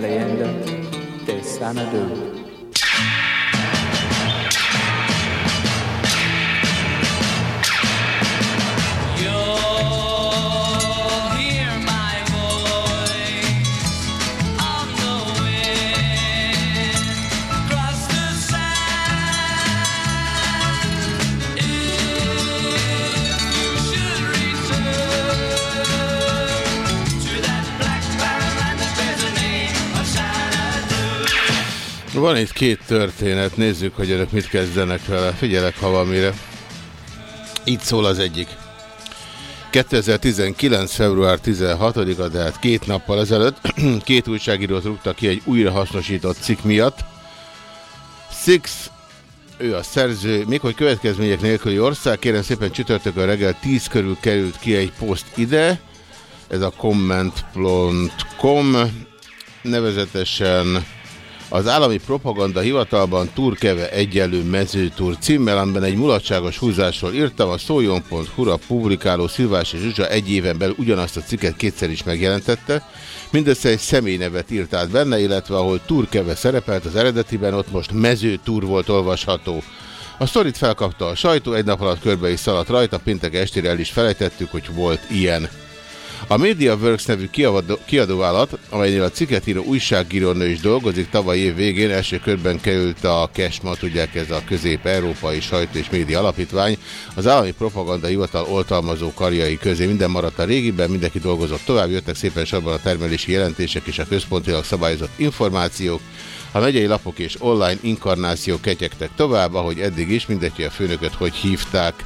La leyenda de Sanadu. Van itt két történet, nézzük, hogy önök mit kezdenek vele. Figyelek, ha valamire. Itt szól az egyik. 2019. február 16-a, de hát két nappal ezelőtt két újságírót rúgtak ki egy újrahasznosított cikk miatt. Six, ő a szerző, még hogy következmények nélküli ország, kérem szépen csütörtökön reggel 10 körül került ki egy poszt ide, ez a comment.com, nevezetesen az állami propaganda hivatalban Turkeve egyenlő mezőtúr címmel, amiben egy mulatságos húzásról írtam, a szoljon.hu-ra publikáló Szilvás és Zsuzsa egy éven belül ugyanazt a cikket kétszer is megjelentette. Mindössze egy személynevet írt át benne, illetve ahol Turkeve szerepelt az eredetiben, ott most mezőtúr volt olvasható. A sztorit felkapta a sajtó, egy nap alatt körbe is szaladt rajta, péntek estére el is felejtettük, hogy volt ilyen. A MediaWorks nevű kiadó, kiadóvállalat, amelynél a cikket író újságírónő is dolgozik, tavaly év végén első körben került a KESMA, tudják ez a Közép-Európai Sajtó és Média Alapítvány, az állami propaganda hivatal oltalmazó karjai közé. Minden maradt a régiben, mindenki dolgozott tovább, jöttek szépen sorban a termelési jelentések és a központilag szabályozott információk, a megyei lapok és online inkarnációk ketyegtek tovább, ahogy eddig is, mindegy, a főnököt hogy hívták.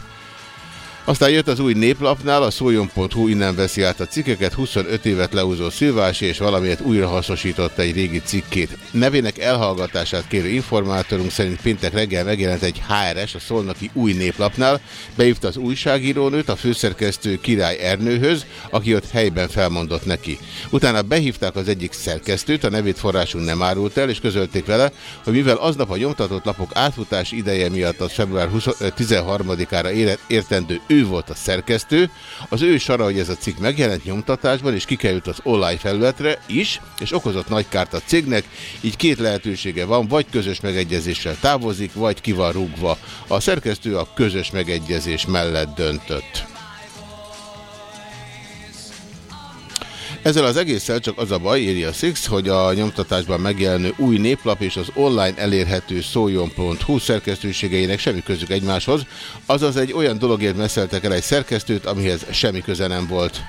Aztán jött az új néplapnál, a szoljon.hu innen veszi át a cikkeket, 25 évet leúzó Szilvási és valamiért újra hasznosított egy régi cikkét. Nevének elhallgatását kérő informátorunk szerint péntek reggel megjelent egy HRS a szolnoki új néplapnál, beívta az újságírónőt a főszerkesztő Király Ernőhöz, aki ott helyben felmondott neki. Utána behívták az egyik szerkesztőt, a nevét forrásunk nem árult el, és közölték vele, hogy mivel aznap a nyomtatott lapok átfutás ideje miatt az február 13-ára értendő ő volt a szerkesztő, az ő sara, hogy ez a cikk megjelent nyomtatásban, és kikerült az online felületre is, és okozott nagy kárt a cégnek, így két lehetősége van, vagy közös megegyezéssel távozik, vagy ki van rúgva. A szerkesztő a közös megegyezés mellett döntött. Ezzel az egésszel csak az a baj, írja a Six, hogy a nyomtatásban megjelenő új néplap és az online elérhető szóljon.hu szerkesztőségeinek semmi közük egymáshoz, azaz egy olyan dologért meszeltek el egy szerkesztőt, amihez semmi köze nem volt.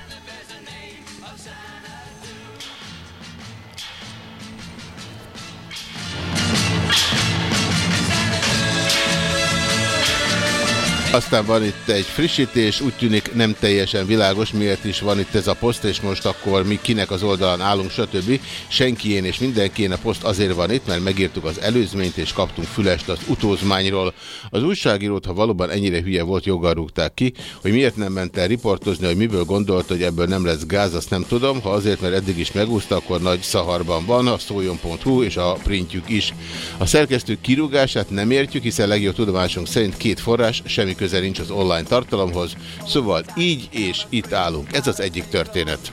Aztán van itt egy frissítés, úgy tűnik nem teljesen világos, miért is van itt ez a poszt, és most akkor mi kinek az oldalán állunk, stb. Senkién és mindenkién a poszt azért van itt, mert megírtuk az előzményt, és kaptunk fülest az utózmányról. Az újságírót, ha valóban ennyire hülye volt, joggal rúgták ki, hogy miért nem ment el riportozni, hogy miből gondolta, hogy ebből nem lesz gáz, azt nem tudom. Ha azért, mert eddig is megúszta, akkor nagy szaharban van, a szóljon.hu és a printjük is. A szerkesztő kirúgását nem értjük, hiszen legjobb tudomásunk szerint két forrás, semmi köze nincs az online tartalomhoz, szóval így és itt állunk. Ez az egyik történet.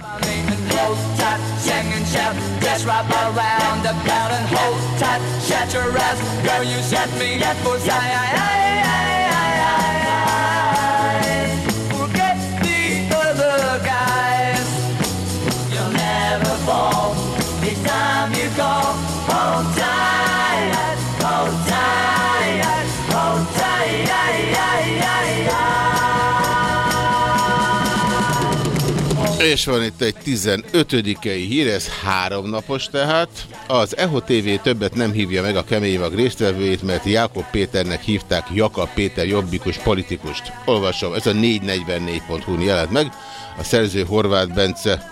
Hold tight, hold tight. És van itt egy 15-i hír, ez három napos tehát. Az EHO TV többet nem hívja meg a keményvag résztvevőjét, mert Jákob Péternek hívták Jakab Péter jobbikus politikust. Olvasom, ez a 444.hu jelent meg, a szerző Horváth Bence.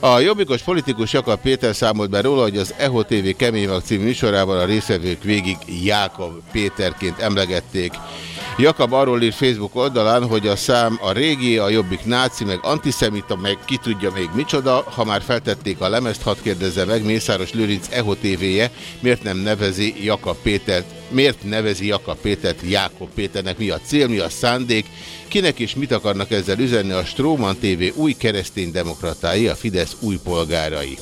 A jobbikos politikus Jakab Péter számolt be róla, hogy az EHO TV keményvag című műsorában a részvevők végig Jákob Péterként emlegették. Jakab arról ír Facebook oldalán, hogy a szám a régi, a jobbik náci, meg antiszemita, meg ki tudja még micsoda. Ha már feltették a lemezt, hadd kérdezze meg Mészáros Lőrinc EHO TV-je, miért nem nevezi Jakab Pétert, miért nevezi Jakab Pétert Jákob Péternek, mi a cél, mi a szándék, kinek és mit akarnak ezzel üzenni a Stróman TV új kereszténydemokratái, a Fidesz új polgárai.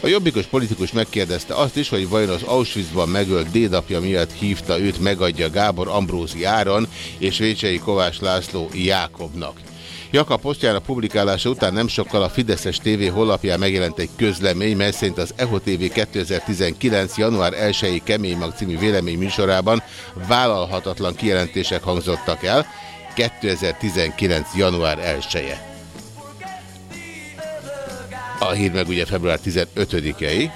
A jobbikos politikus megkérdezte azt is, hogy vajon az Auschwitzban megölt dédapja miatt hívta őt megadja Gábor Ambrózi Áron és Vécsei Kovács László Jákobnak. Jakab posztjának publikálása után nem sokkal a Fideszes TV honlapján megjelent egy közlemény, mely szerint az EHO TV 2019. január 1-i Kemény Mag című vélemény műsorában vállalhatatlan kijelentések hangzottak el. 2019. január 1-e. A hír meg ugye február 15-ei.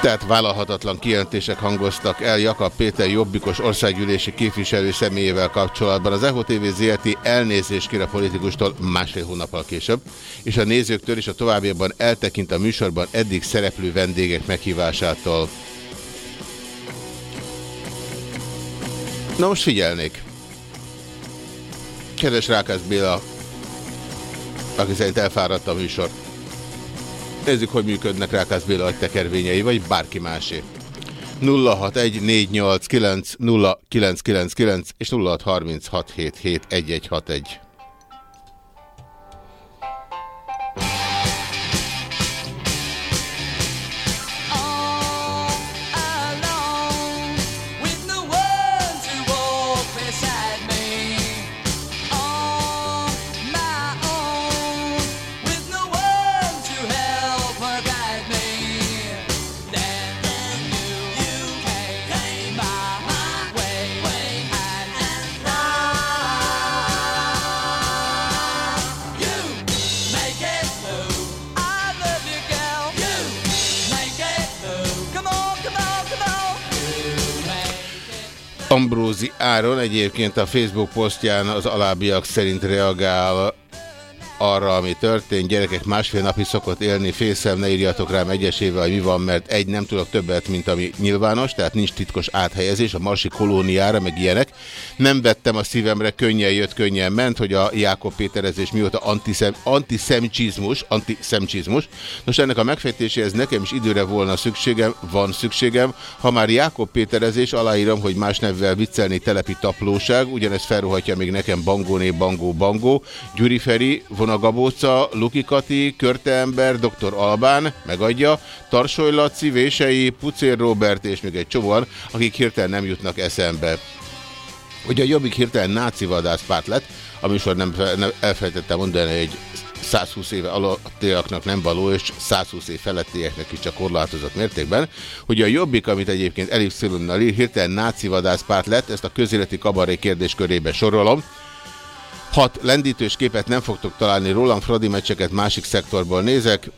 Tehát vállalhatatlan kijelentések hangoztak el Jakab Péter Jobbikos országgyűlési képviselő személyével kapcsolatban. Az EHO TV ZRT elnézést kér a politikustól másfél hónappal később, és a nézőktől is a továbbiakban eltekint a műsorban eddig szereplő vendégek meghívásától. Na most figyelnék. Kedves Rákász Béla, aki szerint elfáradt a műsor. Nézzük, hogy működnek Rákász Béla a tekervényei, vagy bárki másé. 0614890999 és 0636771161. Ambrózi Áron egyébként a Facebook posztján az alábbiak szerint reagál arra, ami történt. Gyerekek másfél napig szokott élni, félszem, ne írjatok rám egyesével, hogy mi van, mert egy, nem tudok többet, mint ami nyilvános, tehát nincs titkos áthelyezés a marsi kolóniára, meg ilyenek. Nem vettem a szívemre, könnyen jött, könnyen ment, hogy a Jákob Péterezés mióta antiszem, antiszemcsizmus, antiszemcsizmus. Nos, ennek a megfejtéséhez nekem is időre volna szükségem, van szükségem. Ha már Jákob Péterezés, aláírom, hogy más nevvel viccelni telepi taplóság, ugyanezt felruhatja még nekem Bangóné, Bangó, Bangó, Gyuri Feri, Vonagabóca, Luki Kati, Körte Ember, Dr. Albán, megadja, Tarsoly Laci, Vései, Pucér Robert és még egy csomóan, akik hirtelen nem jutnak eszembe. Ugye a Jobbik hirtelen náci vadászpárt lett, a műsor nem, nem elfelejtettem mondani, hogy 120 éve alattiaknak nem való, és 120 év felettieknek is csak korlátozott mértékben, hogy a Jobbik, amit egyébként Elif Szilonnal ír, hirtelen náci vadászpárt lett, ezt a közéleti kabaré kérdéskörébe sorolom, Hat lendítős képet nem fogtok találni rólam, Fradi meccseket másik szektorból nézek.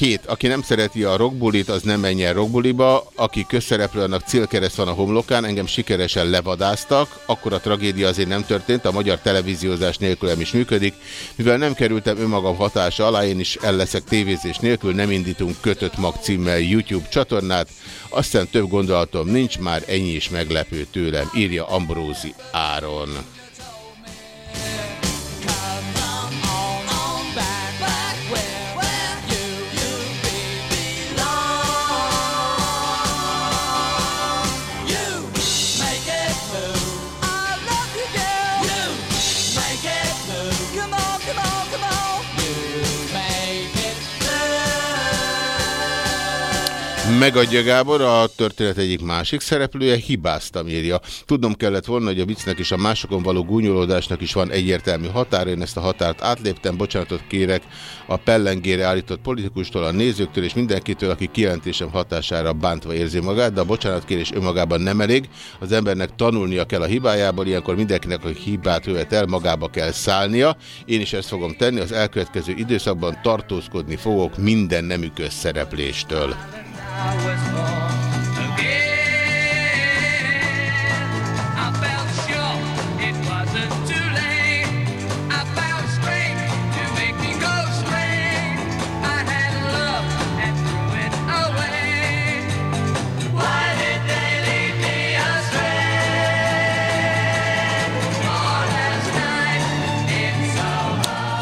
7. Aki nem szereti a rockbulit, az nem menjen rockbuliba. Aki közszereplő, annak célkereszt van a homlokán, engem sikeresen levadáztak. Akkor a tragédia azért nem történt, a magyar televíziózás nélkülem is működik. Mivel nem kerültem önmagam hatása alá, én is el leszek tévézés nélkül, nem indítunk kötött mag címmel YouTube csatornát. Aztán több gondolatom nincs, már ennyi is meglepő tőlem, írja Ambrózi Áron. Megadja Gábor, a történet egyik másik szereplője, hibáztam írja. Tudnom kellett volna, hogy a viccnek és a másokon való gúnyolódásnak is van egyértelmű határ. Én ezt a határt átléptem, bocsánatot kérek a pellengére állított politikustól, a nézőktől és mindenkitől, aki kijelentésem hatására bántva érzi magát, de a bocsánatkérés önmagában nem elég. Az embernek tanulnia kell a hibájából, ilyenkor mindenkinek, aki hibát övet el, magába kell szállnia. Én is ezt fogom tenni, az elkövetkező időszakban tartózkodni fogok minden nemű közszerepléstől.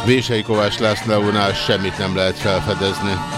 Vései Kovács Lászlónál semmit nem lehet felfedezni.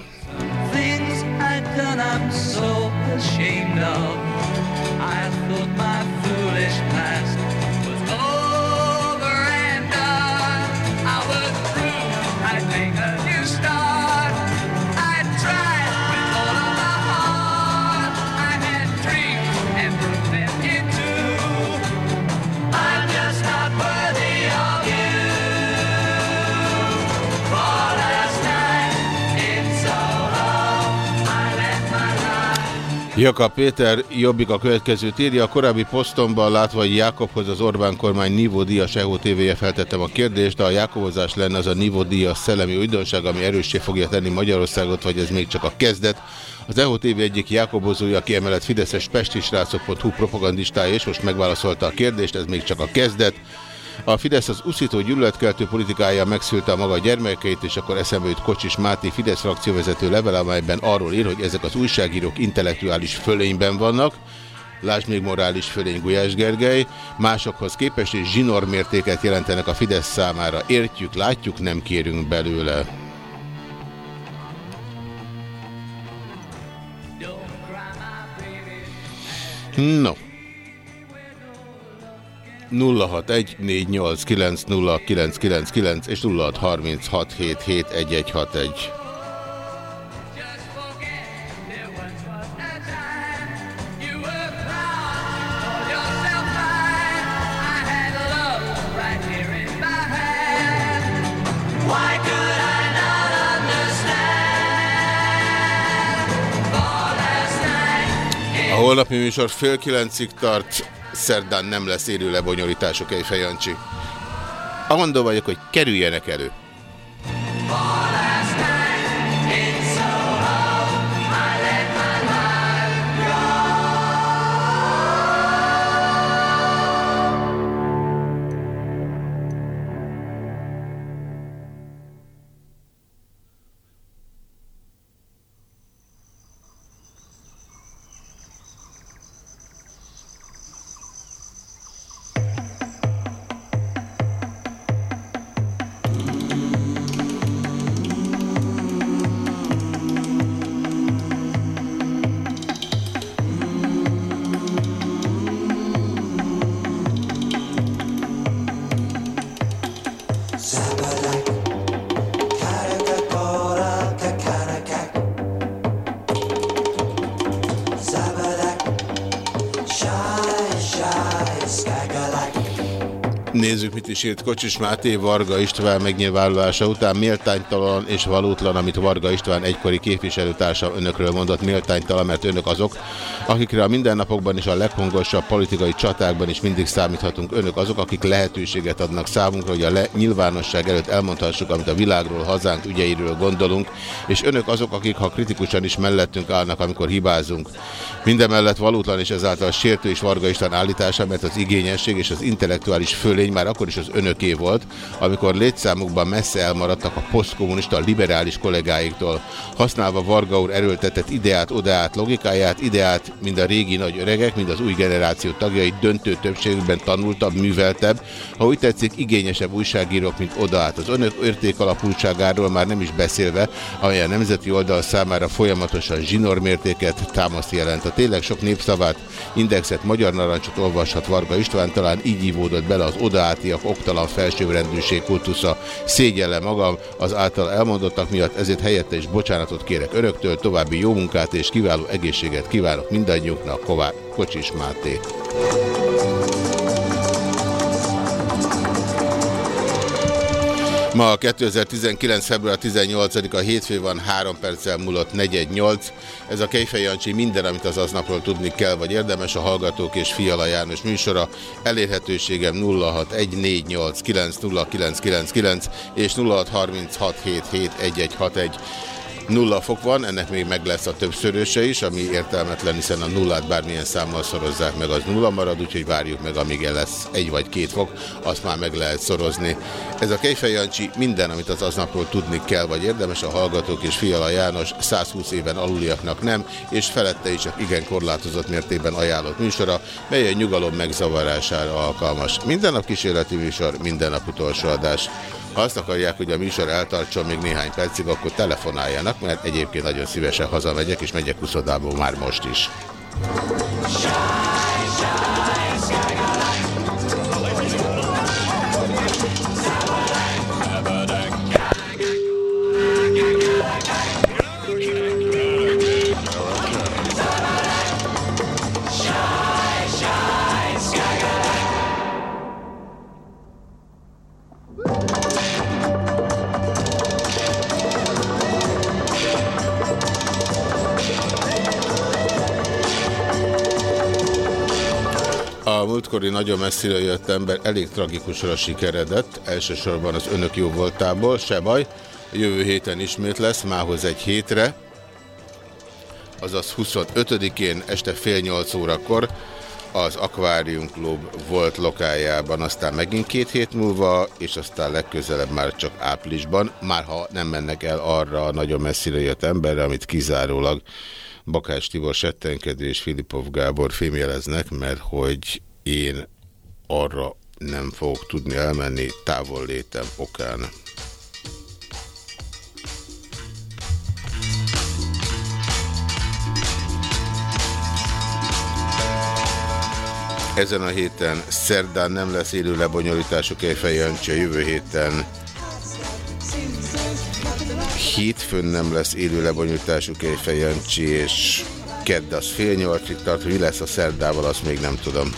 Jakab Péter Jobbik a következőt írja. A korábbi posztomban látva, hogy Jákobhoz az Orbán kormány nívódíjas EHO TV-je feltettem a kérdést, de a Jákobozás lenne az a nívódíjas szellemi újdonság, ami erőssé fogja tenni Magyarországot, vagy ez még csak a kezdet. Az EHO TV egyik Jákobozója, aki emellett Fideszes pestisrácok.hu propagandistája, és most megválaszolta a kérdést, ez még csak a kezdet. A Fidesz az uszító gyűlöletkeltő politikája megszülte a maga gyermekeit, és akkor eszembe jut Kocsis Máté Fidesz frakcióvezető level, amelyben arról ír, hogy ezek az újságírók intellektuális fölényben vannak, Lásd még morális fölény Gulyás Gergely, másokhoz képest és zsinór mértéket jelentenek a Fidesz számára. Értjük, látjuk, nem kérünk belőle. No. 061-489-0999 és 0636771161. Why could I not understand? For last night A holnapi műsor fél kilencig tart, szerdán nem lesz élő lebonyolítások egy fejancsi. Amondó vagyok, hogy kerüljenek elő. Írt Kocsis Máté Varga István megnyilvánulása után méltánytalan és valótlan, amit Varga István egykori képviselőtársa önökről mondott méltánytalan, mert önök azok, akikre a mindennapokban és a leghangosabb politikai csatákban is mindig számíthatunk. Önök azok, akik lehetőséget adnak számunkra, hogy a nyilvánosság előtt elmondhassuk, amit a világról, hazánk ügyeiről gondolunk, és önök azok, akik ha kritikusan is mellettünk állnak, amikor hibázunk. Mindemellett valótlan és ezáltal sértő és Varga István állítása, mert az igényesség és az intellektuális fölény már akkor is az önöké volt, amikor létszámukban messze elmaradtak a posztkommunista liberális kollégáiktól. Használva Varga úr erőltetett ideát, odaát, logikáját, ideát mind a régi nagy öregek, mind az új generáció tagjai döntő többségükben tanultabb, műveltebb, ha úgy tetszik, igényesebb újságírók, mint odaát. Az önök értékalapultságáról már nem is beszélve, amely a nemzeti oldal számára folyamatosan zsinórmértéket támaszt jelent. A tényleg sok népszavát, indexet, magyar narancsot olvashat Varga István, talán így ívódott bele az oda beátiak oktalan felsőrendűség kultusza. Szégyellem magam az által elmondottak miatt, ezért helyette is bocsánatot kérek önöktől, további jó munkát és kiváló egészséget kívánok mindannyiunknak, Ková Kocsis Máté. Ma 2019. február 18-a hétfő van, 3 perccel múlott 418. Ez a Kejfej Jancsi minden, amit az aznapról tudni kell, vagy érdemes a Hallgatók és Fiala János műsora. Elérhetőségem 0614890999 és 0636771161. Nulla fok van, ennek még meg lesz a többszöröse is, ami értelmetlen, hiszen a nullát bármilyen számmal szorozzák meg, az nulla marad, úgyhogy várjuk meg, amíg el lesz egy vagy két fok, azt már meg lehet szorozni. Ez a Kejfej Jancsi minden, amit az aznapról tudni kell, vagy érdemes, a Hallgatók és Fiala János 120 éven aluliaknak nem, és felette is csak igen korlátozott mértékben ajánlott műsora, mely a nyugalom megzavarására alkalmas. Minden nap kísérleti műsor, minden nap utolsó adás. Ha azt akarják, hogy a műsor eltartson még néhány percig, akkor telefonáljanak, mert egyébként nagyon szívesen hazamegyek, és megyek uszodából már most is. A múltkori nagyon messzire jött ember elég tragikusra sikeredett, elsősorban az önök jó voltából, se baj. Jövő héten ismét lesz, mához egy hétre, azaz 25-én este fél nyolc órakor az Aquarium Club volt lokájában, aztán megint két hét múlva, és aztán legközelebb már csak áprilisban, már ha nem mennek el arra a nagyon messzire jött emberre, amit kizárólag Bakás Tibor Settenkedő és Filipov Gábor fémjeleznek, mert hogy én arra nem fogok tudni elmenni távol létem okán. Ezen a héten szerdán nem lesz élő lebonyolítások a jövő héten hétfőn nem lesz élő lebonyolításuk Éjfej Jancsi, és kedd az fél nyolcig tart, hogy mi lesz a szerdával, azt még nem tudom.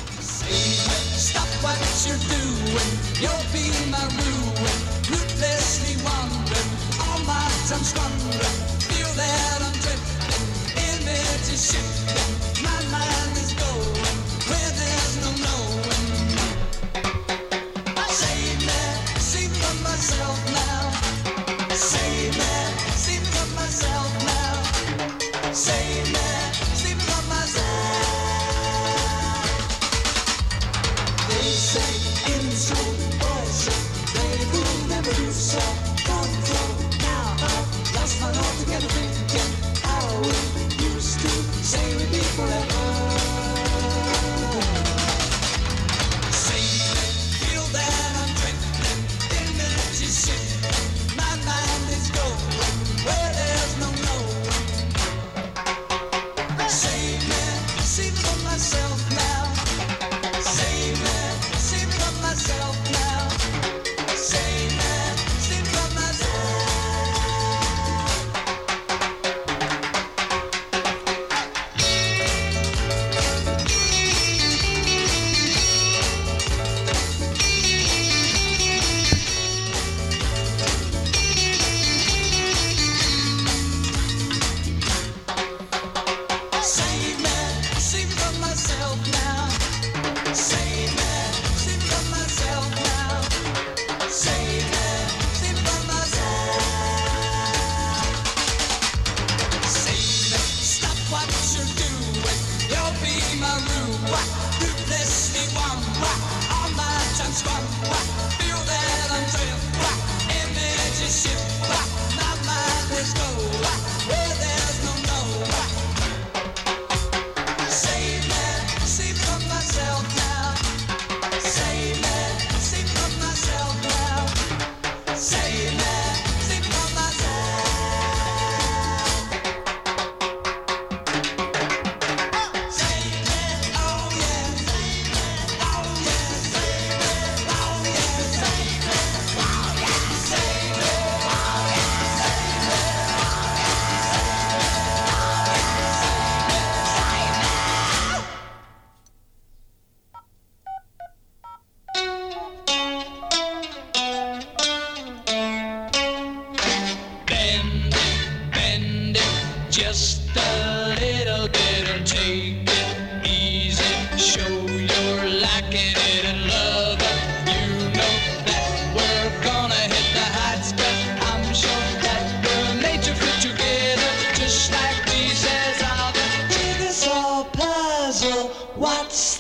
Stop what you're doing. You'll be my ruin. Ruthlessly wandering. All my wandering. Feel that I'm drifting.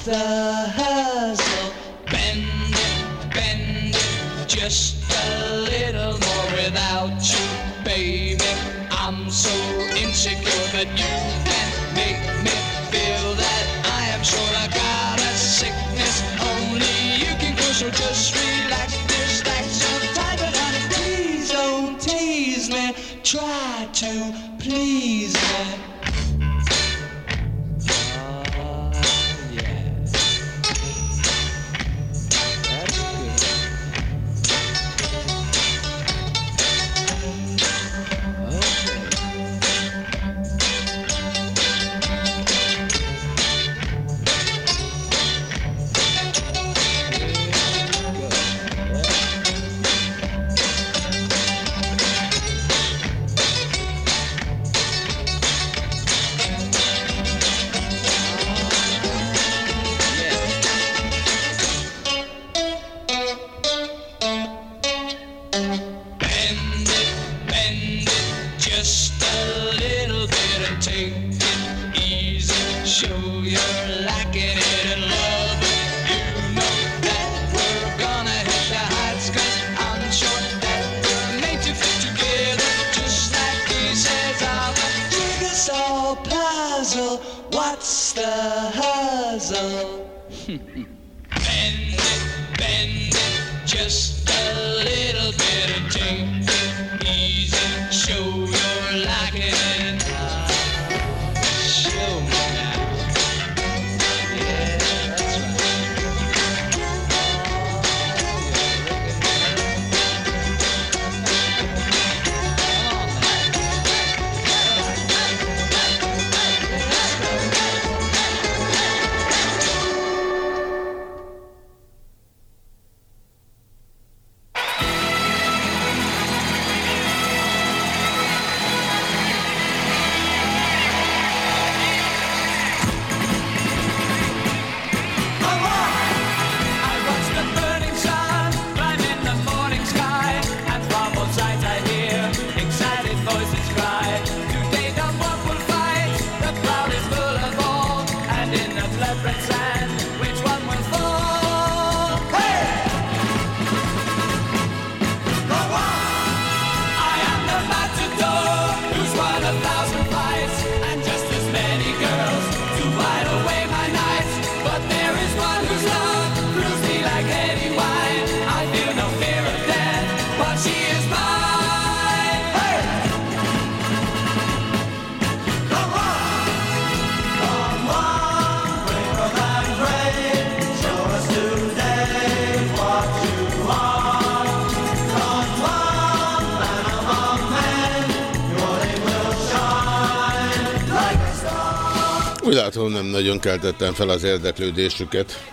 The hustle? Bend it, bend it, just a little more without you, baby. I'm so insecure that you can make me feel that I am sure I got a sickness. Only you can cure, so just relax, relax so tight, but honey, please don't tease me. Try to látom, nem nagyon keltettem fel az érdeklődésüket.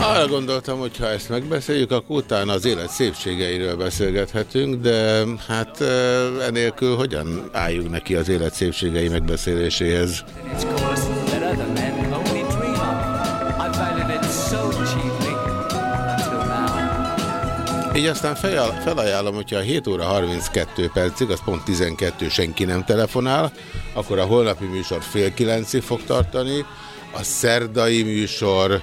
Arra gondoltam, hogy ha ezt megbeszéljük, akkor utána az élet szépségeiről beszélgethetünk, de hát eh, enélkül hogyan álljunk neki az élet szépségei megbeszéléséhez? Így aztán fel, felajánlom, hogyha a 7 óra 32 percig, az pont 12 senki nem telefonál, akkor a holnapi műsor fél kilencig fog tartani, a szerdai műsor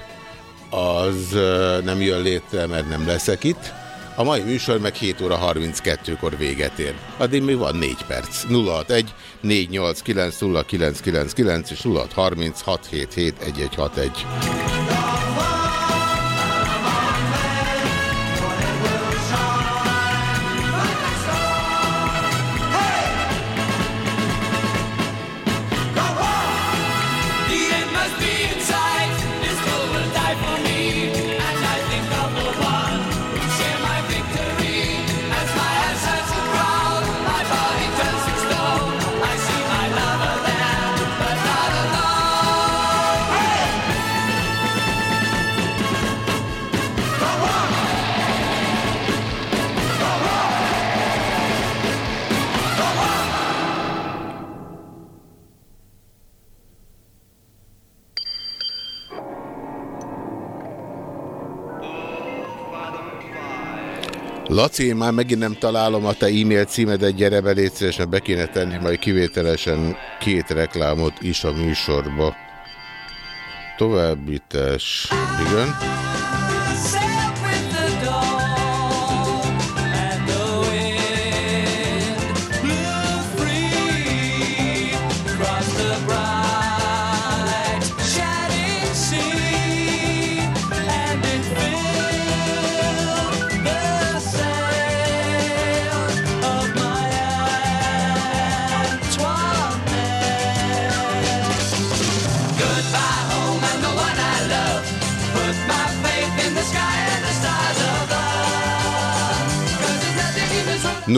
az nem jön létre, mert nem leszek itt. A mai műsor meg 7 óra 32-kor véget ér. Addig még van 4 perc. 061 489 0999 és 0630 677 Laci, én már megint nem találom a te e-mail címedet, gyere be, légy be kéne tenni majd kivételesen két reklámot is a műsorba. Továbbítás. Igen.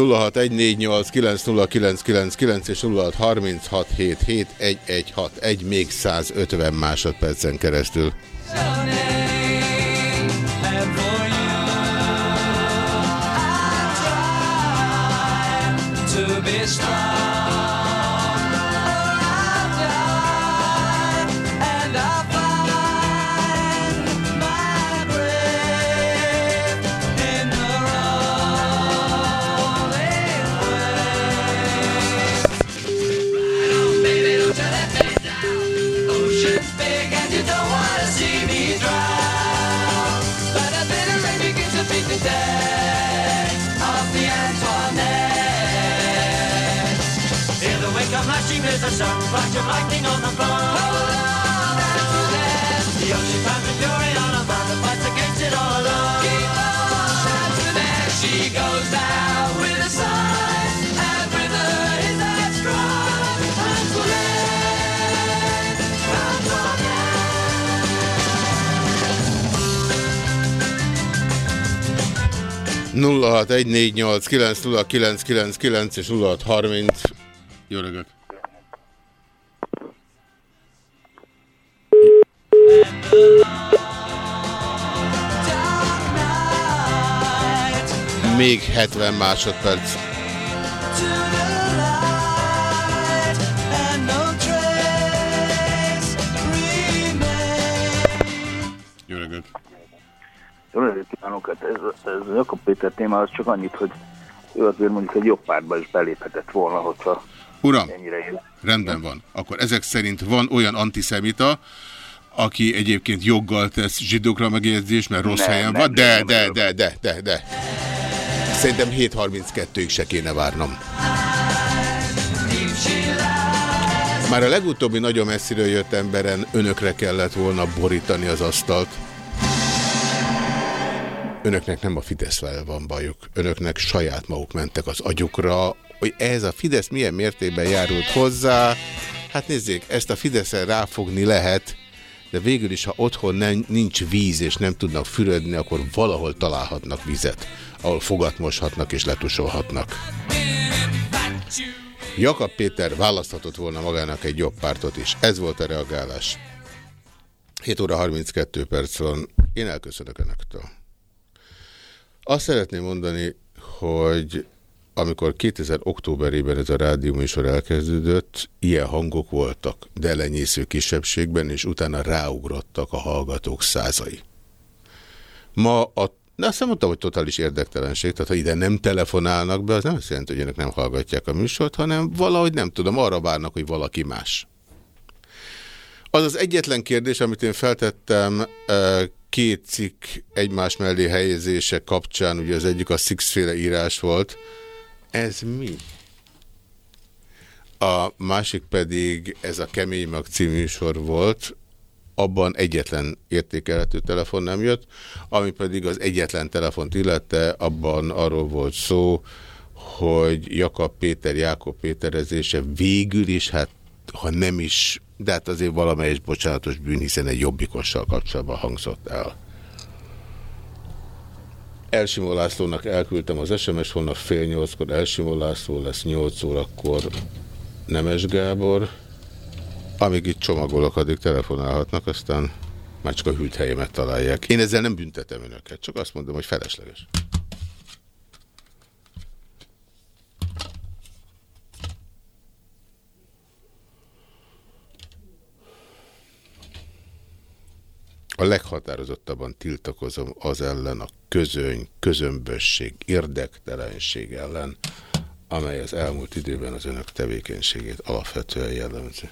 0614890999 és 0636771161 még 150 másodpercen keresztül. 489 0999 és 0630. Jó reggelt! Még 70 másodperc. Jó reggelt! Jó reggelt kívánok, hát ez, ez Jakab Péter téma az csak annyit, hogy ő azért mondjuk egy jobb pártba is beléphetett volna, hogyha Uram, ennyire él. rendben van. Akkor ezek szerint van olyan antiszemita, aki egyébként joggal tesz zsidókra megjegyzést, mert rossz Nem, helyen nem, van, de, de, de, de, de, de. Szerintem 7.32-ig se kéne várnom. Már a legutóbbi nagyon messziről jött emberen önökre kellett volna borítani az asztalt. Önöknek nem a Fideszvel van bajuk. Önöknek saját maguk mentek az agyukra, hogy ez a Fidesz milyen mértékben járult hozzá. Hát nézzék, ezt a Fideszen ráfogni lehet, de végül is, ha otthon nem, nincs víz és nem tudnak fürödni, akkor valahol találhatnak vizet, ahol fogat moshatnak és letusolhatnak. Jakab Péter választhatott volna magának egy jobb pártot is. Ez volt a reagálás. 7 óra 32 perc van. Én elköszönök Önöktől. Azt szeretném mondani, hogy amikor 2000 októberében ez a rádióműsor elkezdődött, ilyen hangok voltak, de elenyésző kisebbségben, és utána ráugrottak a hallgatók százai. Ma a de azt nem mondtam, hogy totális érdektelenség, tehát ha ide nem telefonálnak be, az nem azt jelenti, hogy önök nem hallgatják a műsort, hanem valahogy nem tudom, arra várnak, hogy valaki más. Az az egyetlen kérdés, amit én feltettem eh, két cikk egymás mellé helyezése kapcsán, ugye az egyik a Six-féle írás volt, ez mi? A másik pedig ez a Kemény Mag című sor volt, abban egyetlen értékelhető telefon nem jött, ami pedig az egyetlen telefont illette, abban arról volt szó, hogy Jakab Péter, Jákob Péterezése végül is, hát ha nem is, de hát azért valamelyes bocsánatos bűn, hiszen egy jobbikossal kapcsolatban hangzott el. Elsimó Lászlónak elküldtem az SMS, holnap fél nyolckor Elsimó László lesz, nyolc órakor Nemes Gábor. Amíg itt csomagolok, addig telefonálhatnak, aztán már csak a hűlt helyemet találják. Én ezzel nem büntetem önöket, csak azt mondom, hogy felesleges. A leghatározottabban tiltakozom az ellen a közöny, közömbösség, érdektelenség ellen, amely az elmúlt időben az önök tevékenységét alapvetően jellemzi.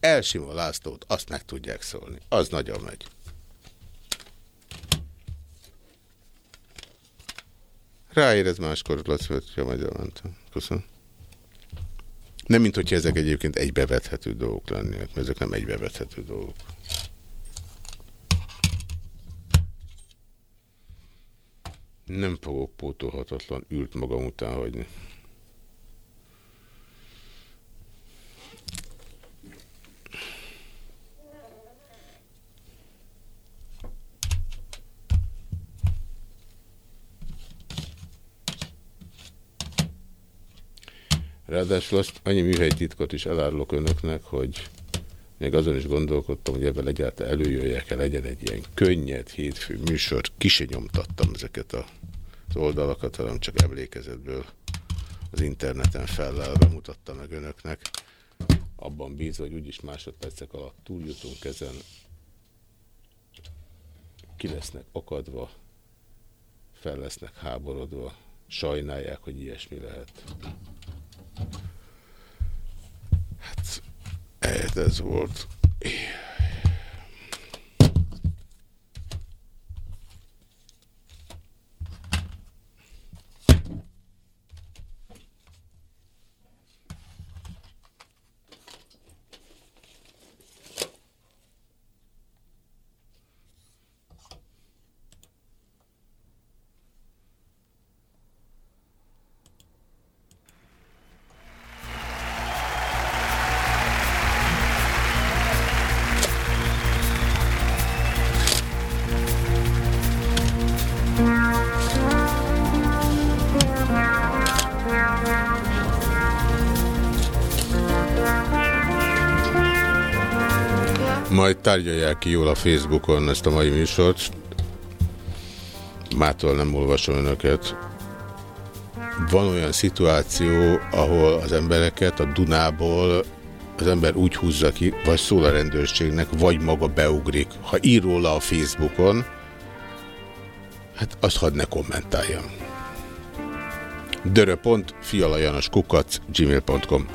Elsimó Lászlót azt meg tudják szólni. Az nagyon megy. Ráérez máskor, Laci, hogyha megjelentem. Köszönöm. Nem, mint hogyha ezek egyébként egybevethető dolgok lennének, mert ezek nem egybevethető dolgok. Nem fogok pótolhatatlan ült magam után hagyni. Ráadásul azt annyi műhelytitkot is elárulok önöknek, hogy még azon is gondolkodtam, hogy ebben egyáltalán előjöjjek el, legyen egy ilyen könnyed hétfő műsor. Ki nyomtattam ezeket az oldalakat, hanem csak emlékezetből az interneten fellelve mutattam meg önöknek. Abban bízva, hogy úgyis másodpercek alatt túljutunk ezen, ki lesznek akadva, fel lesznek háborodva, sajnálják, hogy ilyesmi lehet. Hát, ez volt. Majd tárgyalják ki jól a Facebookon ezt a mai műsort. Mától nem olvasom önöket. Van olyan szituáció, ahol az embereket a Dunából az ember úgy húzza ki, vagy szól a rendőrségnek, vagy maga beugrik. Ha ír róla a Facebookon, hát azt hadd ne kommentáljam. dörö.fialajanoskukac gmail.com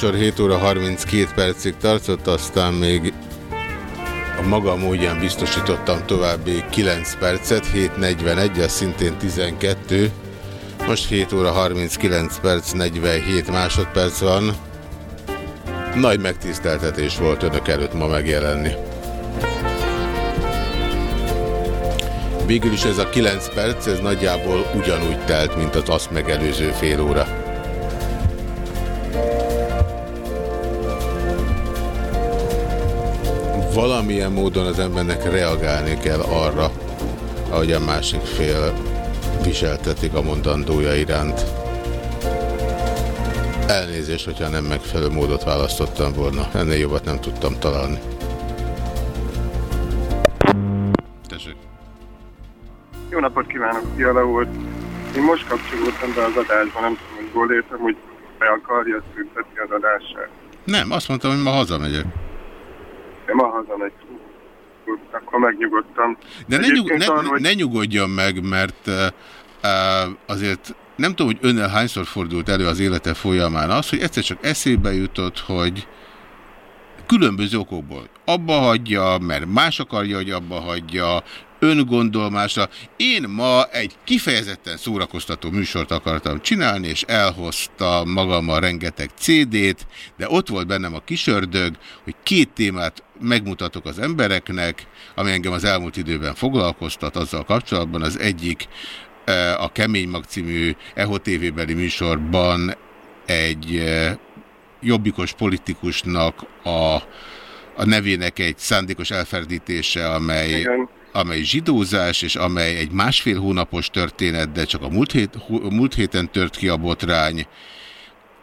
műsor 7 óra 32 percig tartott, aztán még a maga módján biztosítottam további 9 percet, 7.41, az szintén 12. Most 7 óra 39 perc, 47 másodperc van. Nagy megtiszteltetés volt önök előtt ma megjelenni. Végül is ez a 9 perc, ez nagyjából ugyanúgy telt, mint az azt megelőző fél óra. Valamilyen módon az embernek reagálni kell arra, ahogy a másik fél viseltetik a mondandója iránt. Elnézést, hogyha nem megfelelő módot választottam volna. Ennél jobbat nem tudtam találni. Tessék. Jó napot kívánok, Fiala úr! Én most kapcsolódtam be az adásba, nem tudom, hogy jól értem, hogy be akarja szüntetni az adását. Nem, azt mondtam, hogy ma hazamegyek. De ma hazamegy. Akkor megnyugodtam. De ne, nyug, ne, arra, hogy- ne nyugodjon meg, mert uh, azért nem tudom, hogy önnel hányszor fordult elő az élete folyamán az, hogy egyszer csak eszébe jutott, hogy különböző okokból abba hagyja, mert más akarja, hogy abba hagyja, ön gondol másra. Én ma egy kifejezetten szórakoztató műsort akartam csinálni, és elhoztam magammal rengeteg CD-t, de ott volt bennem a kisördög, hogy két témát megmutatok az embereknek, ami engem az elmúlt időben foglalkoztat azzal kapcsolatban. Az egyik eh, a Kemény Mag című EHO TV-beli műsorban egy eh, jobbikos politikusnak a, a nevének egy szándékos elferdítése, amely, Igen. Amely zsidózás, és amely egy másfél hónapos történet, de csak a múlt, hét, múlt héten tört ki a botrány.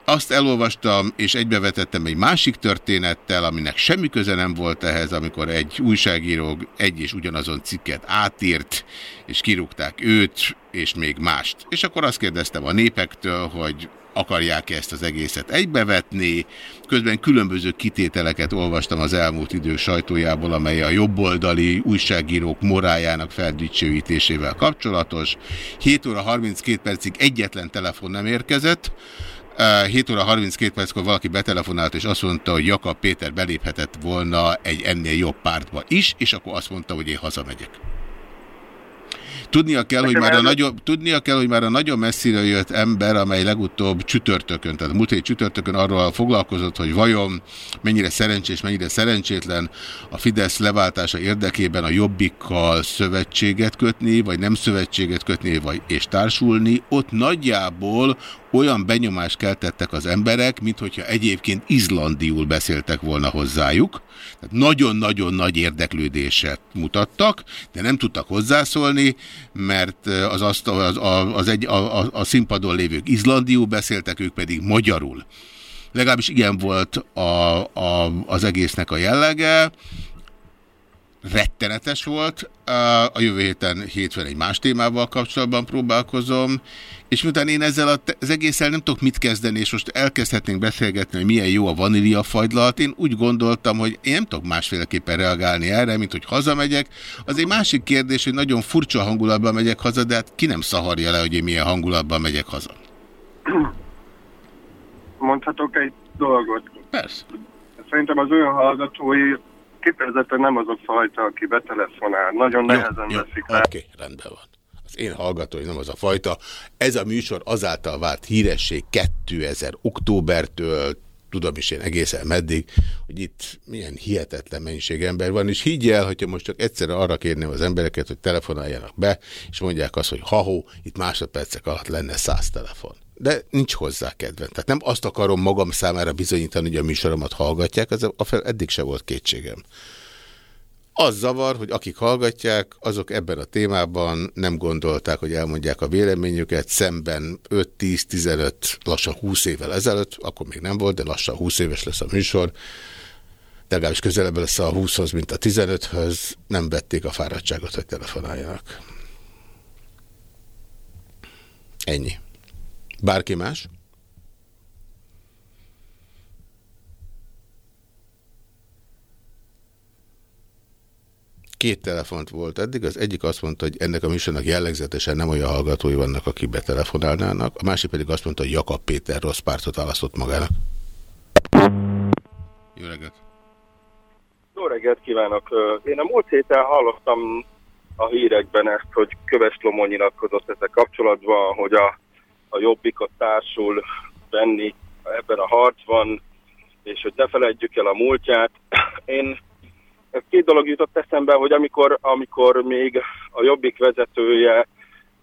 Azt elolvastam, és egybevetettem egy másik történettel, aminek semmi köze nem volt ehhez, amikor egy újságíró egy és ugyanazon cikket átírt, és kirúgták őt, és még mást. És akkor azt kérdeztem a népektől, hogy akarják-e ezt az egészet egybevetni. Közben különböző kitételeket olvastam az elmúlt idő sajtójából, amely a jobboldali újságírók morájának feldicsőítésével kapcsolatos. 7 óra 32 percig egyetlen telefon nem érkezett. Uh, 7 óra 32 perckor valaki betelefonált, és azt mondta, hogy Jakab Péter beléphetett volna egy ennél jobb pártba is, és akkor azt mondta, hogy én hazamegyek. Tudnia kell, hogy már a nagyon, tudnia kell, hogy már a nagyon messzire jött ember, amely legutóbb csütörtökön, tehát múlt hét csütörtökön arról foglalkozott, hogy vajon mennyire szerencsés, mennyire szerencsétlen a Fidesz leváltása érdekében a Jobbikkal szövetséget kötni, vagy nem szövetséget kötni, vagy és társulni, ott nagyjából olyan benyomást keltettek az emberek, mint hogyha egyébként izlandiul beszéltek volna hozzájuk. Nagyon-nagyon nagy érdeklődéset mutattak, de nem tudtak hozzászólni, mert az, azt, az, az, egy, a, a, a színpadon lévők izlandiul beszéltek, ők pedig magyarul. Legalábbis ilyen volt a, a, az egésznek a jellege rettenetes volt. A jövő héten hétfőn egy más témával kapcsolatban próbálkozom, és miután én ezzel az egésszel nem tudok mit kezdeni, és most elkezdhetnénk beszélgetni, hogy milyen jó a vanília fagylalt, én úgy gondoltam, hogy én nem tudok másféleképpen reagálni erre, mint hogy hazamegyek. Az egy másik kérdés, hogy nagyon furcsa hangulatban megyek haza, de hát ki nem szaharja le, hogy én milyen hangulatban megyek haza. Mondhatok egy dolgot. Persze. Szerintem az olyan hallgatói kifejezetten nem az a fajta, aki betelefonál. Nagyon nehezen jó, veszik Oké, rá. okay, rendben van. Az én hallgatói nem az a fajta. Ez a műsor azáltal vált híresség 2000 októbertől, tudom is én egészen meddig, hogy itt milyen hihetetlen mennyiség ember van, és higgy el, hogyha most csak egyszerre arra kérném az embereket, hogy telefonáljanak be, és mondják azt, hogy ha-hó, itt másodpercek alatt lenne száz telefon. De nincs hozzá kedven. Tehát nem azt akarom magam számára bizonyítani, hogy a műsoromat hallgatják, ez a fel eddig se volt kétségem. Az zavar, hogy akik hallgatják, azok ebben a témában nem gondolták, hogy elmondják a véleményüket, szemben 5-10-15, lassan 20 évvel ezelőtt, akkor még nem volt, de lassan 20 éves lesz a műsor, de legalábbis közelebb lesz a 20-hoz, mint a 15-höz, nem vették a fáradtságot, hogy telefonáljanak. Ennyi. Bárki más? Két telefont volt eddig, az egyik azt mondta, hogy ennek a műsornak jellegzetesen nem olyan hallgatói vannak, akik betelefonálnának, a másik pedig azt mondta, hogy Jakab Péter rossz pártot választott magának. Jó reggelt! Jó reggelt kívánok! Én a múlt héten hallottam a hírekben ezt, hogy Köves Lomó nyilatkozott ezzel kapcsolatban, hogy a, a jobbikot társul venni ebben a harcban, és hogy ne felejtjük el a múltját. Én ez két dolog jutott eszembe, hogy amikor, amikor még a jobbik vezetője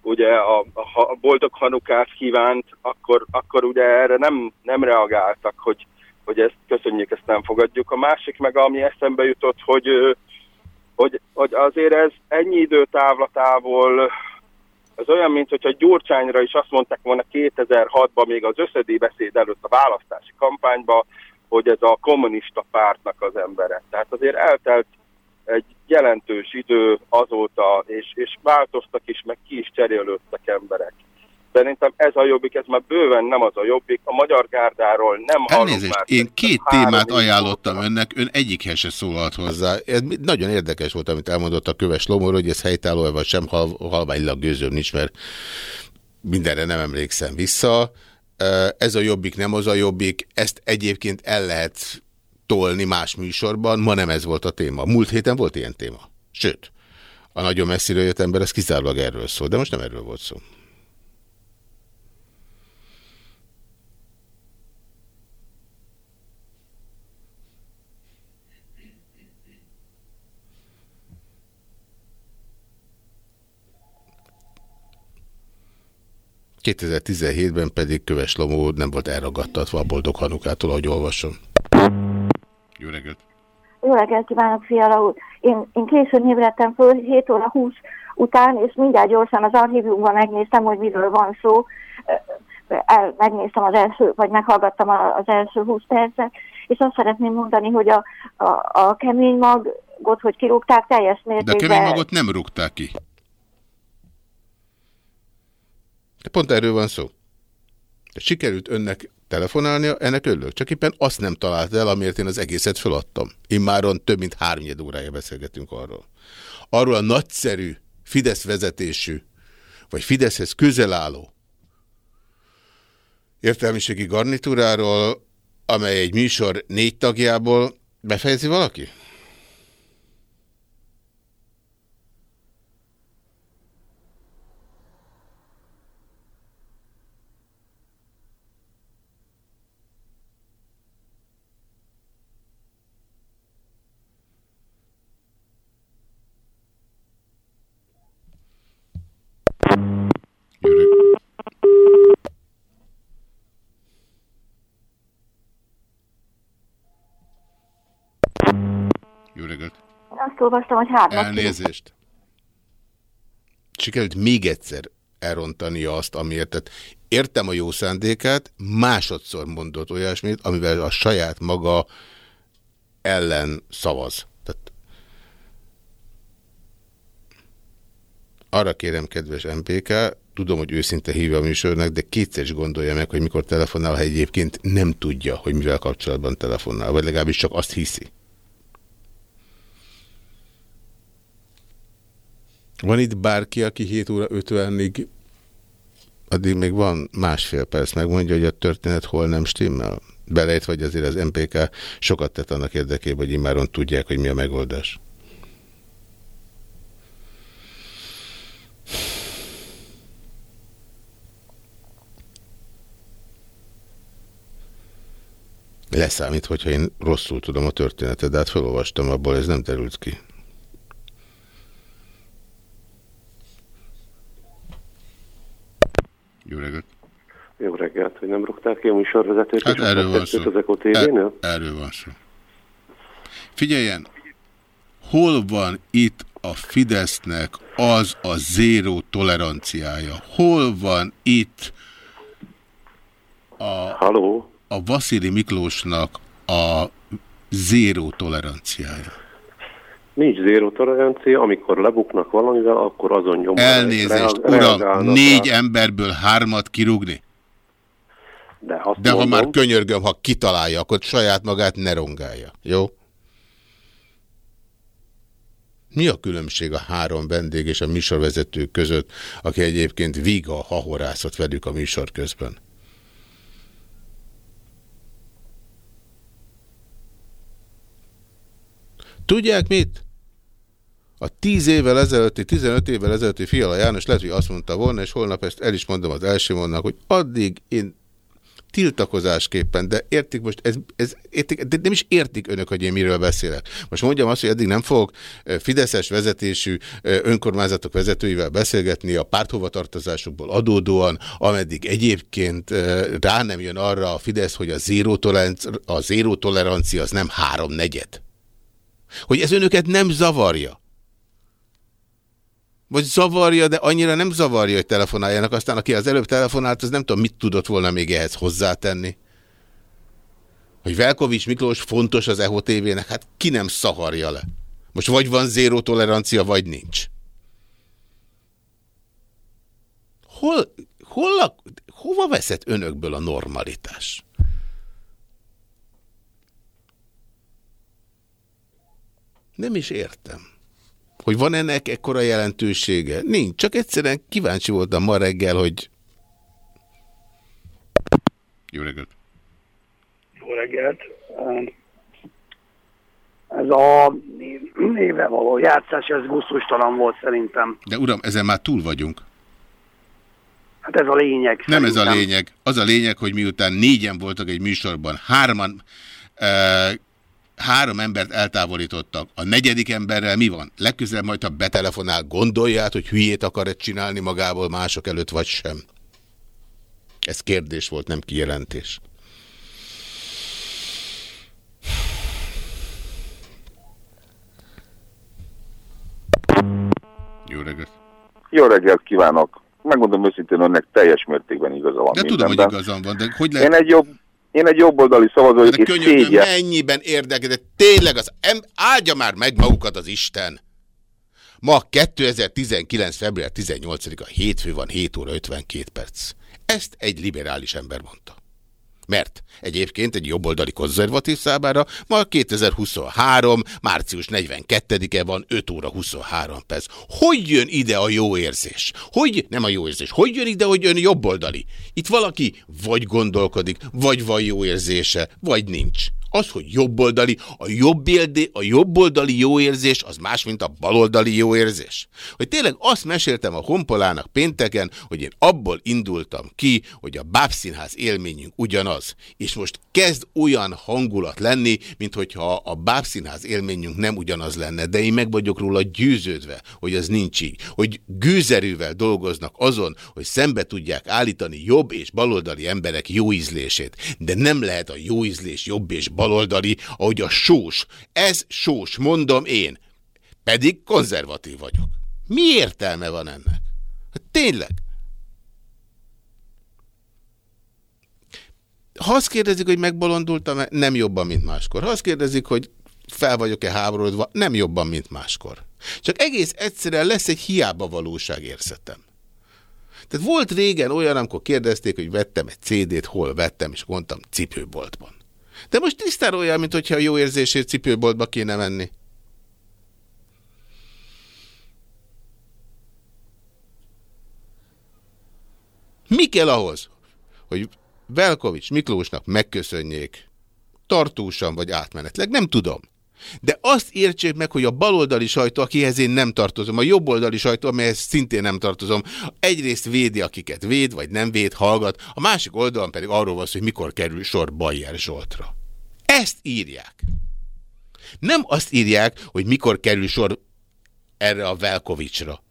ugye a, a, boldog hanukát kívánt, akkor, akkor ugye erre nem, nem reagáltak, hogy, hogy ezt köszönjük, ezt nem fogadjuk. A másik meg, ami eszembe jutott, hogy, hogy, hogy azért ez ennyi időtávlatából ez olyan, mint hogyha Gyurcsányra is azt mondták volna 2006-ban, még az összedi beszéd előtt a választási kampányban, hogy ez a kommunista pártnak az embere. Tehát azért eltelt egy jelentős idő azóta, és, és változtak is, meg ki is cserélődtek emberek. Szerintem ez a jobbik, ez már bőven nem az a jobbik. A magyar gárdáról nem Elnézést, már. én két témát ajánlottam önnek, ön egyikhez se szólalt hozzá. Ez nagyon érdekes volt, amit elmondott a köves Lomor, hogy ez helytálló vagy sem, hal, halványilag gőzöm nincs, mert mindenre nem emlékszem vissza. Ez a jobbik, nem az a jobbik, ezt egyébként el lehet tolni más műsorban, ma nem ez volt a téma. Múlt héten volt ilyen téma. Sőt, a nagyon messziről jött ember, ez kizárólag erről szól, de most nem erről volt szó. ...2017-ben pedig Köves Lomó nem volt elragadtatva a boldog Hanukától, ahogy olvasom. Jó reggelt! Jó reggelt kívánok, Fiala úr! Én, én későn ébredtem föl, 7 óra 20 után, és mindjárt gyorsan az archívumban megnéztem, hogy miről van szó. El, megnéztem az első, vagy meghallgattam az első 20 percet, és azt szeretném mondani, hogy a, a, a kemény magot, hogy kirúgták teljes De a mértékben. kemény magot nem rúgták ki. De pont erről van szó. De sikerült önnek telefonálnia, ennek örülök. Csak éppen azt nem talált el, amiért én az egészet feladtam. Immáron több mint háromnyed órája beszélgetünk arról. Arról a nagyszerű Fidesz vezetésű, vagy Fideszhez közel álló értelmiségi garnitúráról, amely egy műsor négy tagjából befejezi valaki? Jó reg- Jó reggelt! Azt olvastam, hogy hármat Elnézést. Sikerült még egyszer elrontania azt, amiért. Tehát értem a jó szándékát, másodszor mondott olyasmit, amivel a saját maga ellen szavaz. Tehát arra kérem, kedves MPK, tudom, hogy őszinte hívja a műsornak, de kétszer is gondolja meg, hogy mikor telefonál, ha egyébként nem tudja, hogy mivel kapcsolatban telefonál, vagy legalábbis csak azt hiszi. Van itt bárki, aki 7 óra 50-ig, addig még van másfél perc, megmondja, hogy a történet hol nem stimmel? Belejt, vagy azért az MPK sokat tett annak érdekében, hogy immáron tudják, hogy mi a megoldás. Leszámít, hogyha én rosszul tudom a történetet, de hát felolvastam, abból ez nem terült ki. Jó reggelt! Jó reggelt, hogy nem rúgták ki a műsorvezetőt. Hát erről van szó. Az Eko TV-nél? Er, erről van szó. Figyeljen, hol van itt a Fidesznek az a zéró toleranciája? Hol van itt a, Halló? a Vasili Miklósnak a zéró toleranciája? Nincs zéró tolerancia, amikor lebuknak valamivel, akkor azon nyomban. Elnézést, reag- uram, négy rá. emberből hármat kirúgni? De, azt De ha mondom, már könyörgöm, ha kitalálja, akkor saját magát ne rongálja. Jó? Mi a különbség a három vendég és a műsorvezető között, aki egyébként viga hahorászott velük a műsor közben? Tudják mit? A 10 évvel ezelőtti, 15 évvel ezelőtti Fiala János lehet, hogy azt mondta volna, és holnap ezt el is mondom az első mondanak, hogy addig én tiltakozásképpen, de értik most, ez, ez, értik, de nem is értik önök, hogy én miről beszélek. Most mondjam azt, hogy eddig nem fogok Fideszes vezetésű önkormányzatok vezetőivel beszélgetni a párthovatartozásukból adódóan, ameddig egyébként rá nem jön arra a Fidesz, hogy a zéró, tolerancia, a zéró tolerancia az nem háromnegyed. Hogy ez önöket nem zavarja. Vagy zavarja, de annyira nem zavarja, hogy telefonáljanak. Aztán aki az előbb telefonált, az nem tudom, mit tudott volna még ehhez hozzátenni. Hogy Velkovics Miklós fontos az EHO TV-nek, hát ki nem szaharja le. Most vagy van zéró tolerancia, vagy nincs. Hol, hol a, hova veszett önökből a normalitás? Nem is értem. Hogy van ennek ekkora jelentősége? Nincs, csak egyszerűen kíváncsi voltam ma reggel, hogy... Jó reggelt! Jó reggelt! Ez a néve való játszás, ez gusztustalan volt szerintem. De uram, ezen már túl vagyunk. Hát ez a lényeg. Nem szerintem. ez a lényeg. Az a lényeg, hogy miután négyen voltak egy műsorban, hárman e, három embert eltávolítottak. A negyedik emberrel mi van? Legközelebb majd, ha betelefonál, gondolját, hogy hülyét akar-e csinálni magából mások előtt, vagy sem. Ez kérdés volt, nem kijelentés. Jó reggelt! Jó reggelt kívánok! Megmondom őszintén, önnek teljes mértékben igaza van De tudom, hogy mindenben. igazam van, de hogy Én lehet... egy jobb, én egy jobboldali szavazó, vagyok, és könyörgöm, szégyen. mennyiben érdekel, de tényleg az em áldja már meg magukat az Isten. Ma 2019. február 18-a hétfő van, 7 óra 52 perc. Ezt egy liberális ember mondta. Mert egyébként egy jobboldali konzervatív számára ma 2023. március 42-e van 5 óra 23 perc. Hogy jön ide a jó érzés? Hogy, nem a jó érzés, hogy jön ide, hogy ön jobboldali? Itt valaki vagy gondolkodik, vagy van jó érzése, vagy nincs. Az, hogy jobboldali, a, jobb éldé, a jobboldali jó érzés az más, mint a baloldali jó érzés. Hogy tényleg azt meséltem a honpolának pénteken, hogy én abból indultam ki, hogy a bábszínház élményünk ugyanaz. És most kezd olyan hangulat lenni, mint hogyha a bábszínház élményünk nem ugyanaz lenne, de én meg vagyok róla győződve, hogy ez nincs így. Hogy gőzerővel dolgoznak azon, hogy szembe tudják állítani jobb és baloldali emberek jó ízlését. De nem lehet a jó ízlés jobb és ahogy a sós. Ez sós, mondom én. Pedig konzervatív vagyok. Mi értelme van ennek? Hát tényleg. Ha azt kérdezik, hogy megbolondultam-e, nem jobban, mint máskor. Ha azt kérdezik, hogy fel vagyok-e háborodva, nem jobban, mint máskor. Csak egész egyszerűen lesz egy hiába valóságérzetem. Tehát volt régen olyan, amikor kérdezték, hogy vettem egy CD-t, hol vettem, és mondtam, cipőboltban. De most tisztára olyan, mint hogyha a jó érzését cipőboltba kéne menni. Mi kell ahhoz, hogy Velkovics Miklósnak megköszönjék tartósan vagy átmenetleg? Nem tudom. De azt értsék meg, hogy a baloldali sajtó, akihez én nem tartozom, a jobboldali sajtó, amelyhez szintén nem tartozom, egyrészt védi, akiket véd, vagy nem véd, hallgat, a másik oldalon pedig arról van hogy mikor kerül sor Bajer Zsoltra. Ezt írják. Nem azt írják, hogy mikor kerül sor erre a Velkovicsra,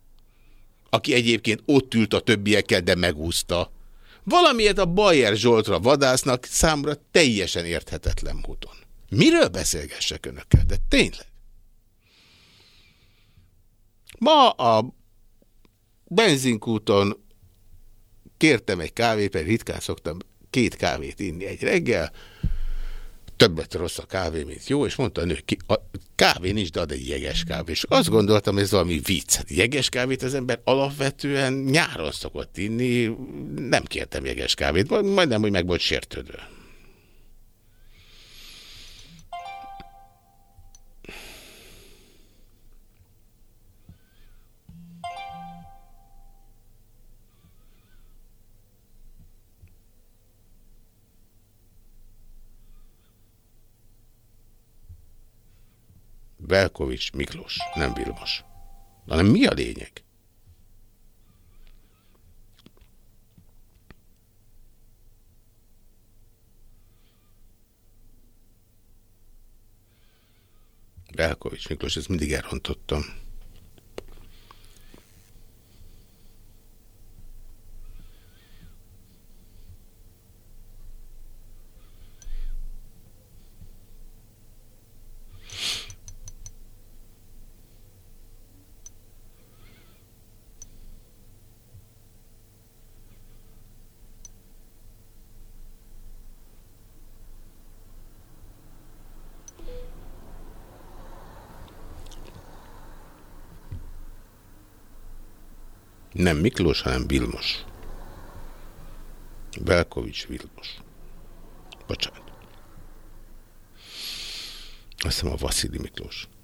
aki egyébként ott ült a többiekkel, de megúszta. Valamiért a Bajer Zsoltra vadásznak számra teljesen érthetetlen módon. Miről beszélgessek önökkel? De tényleg. Ma a benzinkúton kértem egy kávét, mert ritkán szoktam két kávét inni egy reggel, többet rossz a kávé, mint jó, és mondta a nő, ki, a kávé nincs, de ad egy jeges kávé. És azt gondoltam, ez valami vicc. Hát jeges kávét az ember alapvetően nyáron szokott inni, nem kértem jeges kávét, majdnem, hogy meg volt sértődő. Velkovics Miklós, nem Vilmos. Hanem mi a lényeg? Velkovics Miklós, ezt mindig elrontottam. Nem Miklós, hanem Vilmos. Belkovics Vilmos. Bocsánat. Azt hiszem a Vasszili Miklós. 061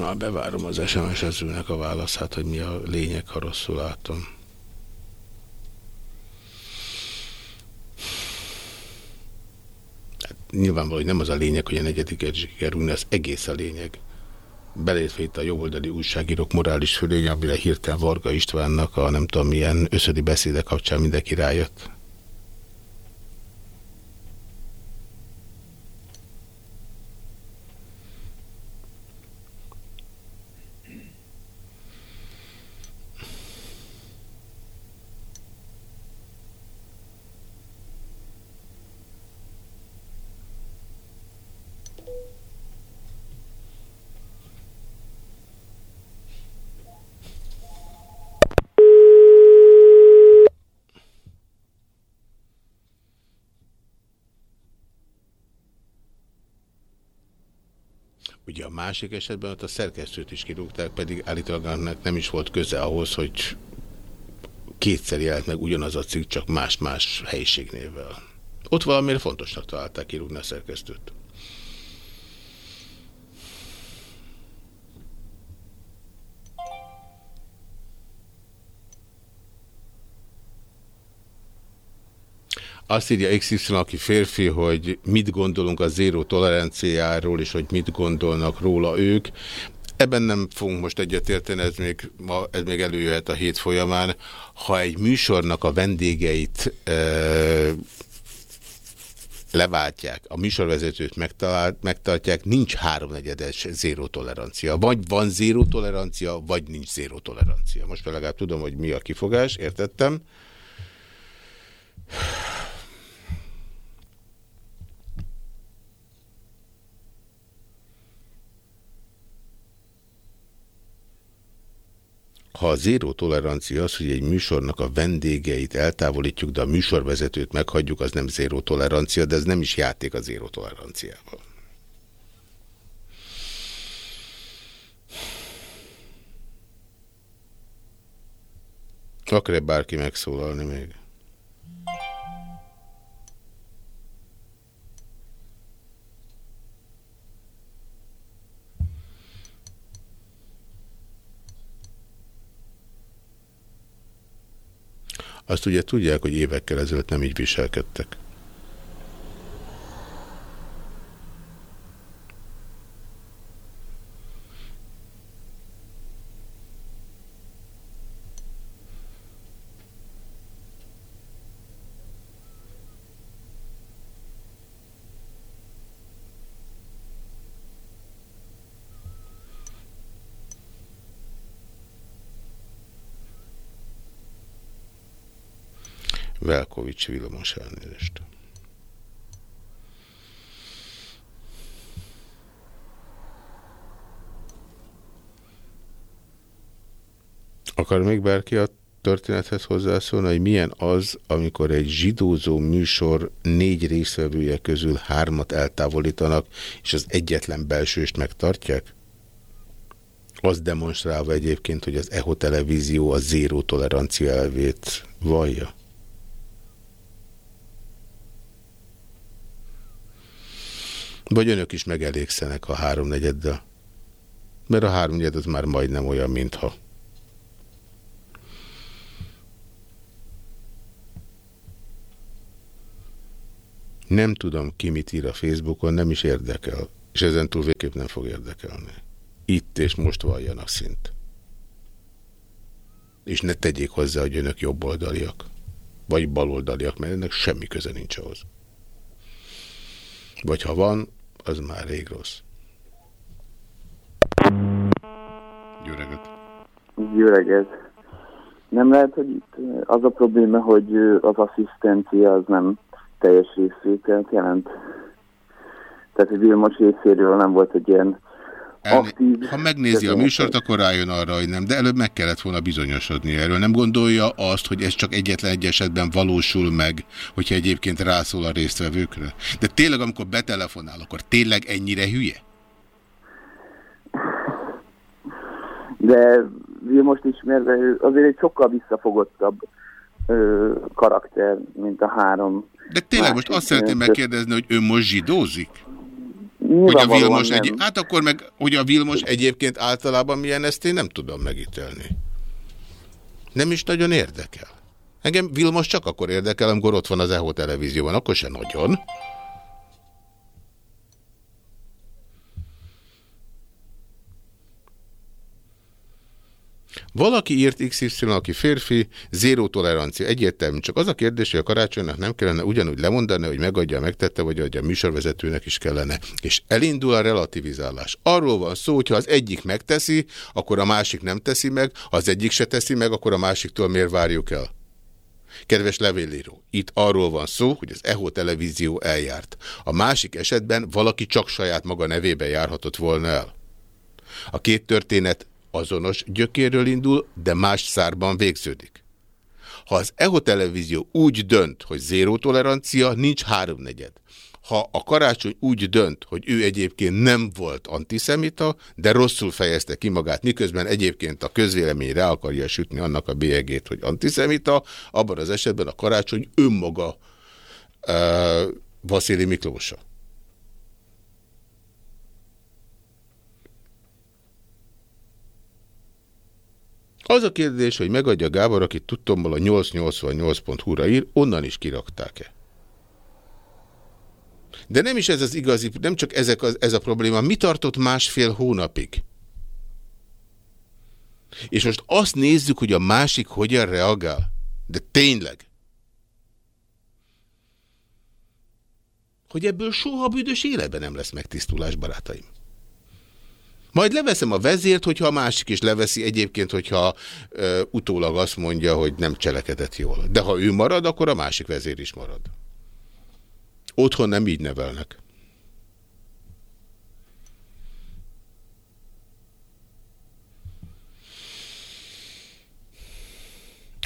gyorsnál bevárom az SMS-ezőnek a válaszát, hogy mi a lényeg, ha rosszul látom. Hát, nyilvánvaló, hogy nem az a lényeg, hogy a negyediket sikerülne, ez egész a lényeg. Belétve itt a jobboldali újságírók morális fölény, amire hirtelen Varga Istvánnak a nem tudom milyen összödi beszéde kapcsán mindenki rájött. Másik esetben ott a szerkesztőt is kirúgták, pedig állítólag nem is volt köze ahhoz, hogy kétszer jelent meg ugyanaz a cikk, csak más-más helyiségnével. Ott valamiért fontosnak találták kirúgni a szerkesztőt. Azt írja XY, aki férfi, hogy mit gondolunk a zéró toleranciáról, és hogy mit gondolnak róla ők. Ebben nem fogunk most egyetérteni, ez még, ma, ez még előjöhet a hét folyamán. Ha egy műsornak a vendégeit e, leváltják, a műsorvezetőt megtartják, nincs háromnegyedes zéró tolerancia. Vagy van zéró tolerancia, vagy nincs zéró tolerancia. Most legalább tudom, hogy mi a kifogás, értettem. Ha a zéró tolerancia az, hogy egy műsornak a vendégeit eltávolítjuk, de a műsorvezetőt meghagyjuk, az nem zéró tolerancia, de ez nem is játék a zéró toleranciával. Akar-e bárki megszólalni még? Azt ugye tudják, hogy évekkel ezelőtt nem így viselkedtek. Velkovics Vilmos elnézést. Akar még bárki a történethez hozzászólni, hogy milyen az, amikor egy zsidózó műsor négy részvevője közül hármat eltávolítanak, és az egyetlen belsőst megtartják? Az demonstrálva egyébként, hogy az EHO televízió a zéró tolerancia elvét vallja. Vagy önök is megelégszenek a háromnegyeddel? Mert a háromnegyed az már majdnem olyan, mintha. Nem tudom, ki mit ír a Facebookon, nem is érdekel. És ezen túl végképp nem fog érdekelni. Itt és most valljanak szint. És ne tegyék hozzá, hogy önök jobboldaliak. Vagy baloldaliak, mert ennek semmi köze nincs ahhoz. Vagy ha van, az már rég rossz. Jó reggelt! Jó reggelt. Nem lehet, hogy itt az a probléma, hogy az asszisztencia az nem teljes részvételt jelent. Tehát, hogy Vilmos részéről nem volt egy ilyen aktív... Ha megnézi a műsort, akkor rájön arra, hogy nem, de előbb meg kellett volna bizonyosodni erről. Nem gondolja azt, hogy ez csak egyetlen egy esetben valósul meg, hogyha egyébként rászól a résztvevőkre? De tényleg, amikor betelefonál, akkor tényleg ennyire hülye? De Vilmost ismerve, azért egy sokkal visszafogottabb ö, karakter, mint a három. De tényleg most azt szeretném megkérdezni, hogy ő most zsidózik? Hogy a Vilmos egy... Hát akkor meg, hogy a Vilmos egyébként általában milyen, ezt én nem tudom megítélni. Nem is nagyon érdekel. Engem Vilmos csak akkor érdekel, amikor ott van az EHO televízióban, akkor se nagyon. Valaki írt XY, aki férfi, zéró tolerancia, egyértelmű. Csak az a kérdés, hogy a karácsonynak nem kellene ugyanúgy lemondani, hogy megadja, megtette, vagy hogy a műsorvezetőnek is kellene. És elindul a relativizálás. Arról van szó, hogy ha az egyik megteszi, akkor a másik nem teszi meg, ha az egyik se teszi meg, akkor a másiktól miért várjuk el? Kedves levélíró, itt arról van szó, hogy az EHO televízió eljárt. A másik esetben valaki csak saját maga nevében járhatott volna el. A két történet azonos gyökéről indul, de más szárban végződik. Ha az EHO televízió úgy dönt, hogy zéró tolerancia, nincs háromnegyed. Ha a karácsony úgy dönt, hogy ő egyébként nem volt antiszemita, de rosszul fejezte ki magát, miközben egyébként a közvélemény rá akarja sütni annak a bélyegét, hogy antiszemita, abban az esetben a karácsony önmaga uh, Vasili Miklósa. Az a kérdés, hogy megadja Gábor, akit tudtomból a 888.hu-ra ír, onnan is kirakták-e? De nem is ez az igazi, nem csak ezek az, ez a probléma. Mi tartott másfél hónapig? És most azt nézzük, hogy a másik hogyan reagál. De tényleg. Hogy ebből soha büdös életben nem lesz megtisztulás, barátaim. Majd leveszem a vezért, hogyha a másik is leveszi egyébként, hogyha ö, utólag azt mondja, hogy nem cselekedett jól. De ha ő marad, akkor a másik vezér is marad. Otthon nem így nevelnek.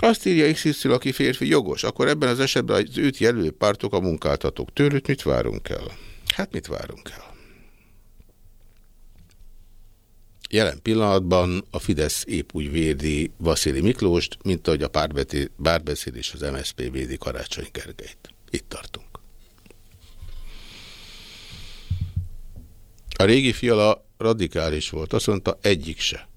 Azt írja XY, aki férfi jogos, akkor ebben az esetben az őt jelölő pártok a munkáltatók. Tőlük mit várunk el? Hát mit várunk el? Jelen pillanatban a Fidesz épp úgy védi Vasili Miklóst, mint ahogy a párbeszéd és az MSZP védi Karácsony Gergelyt. Itt tartunk. A régi fiala radikális volt, azt mondta egyik se.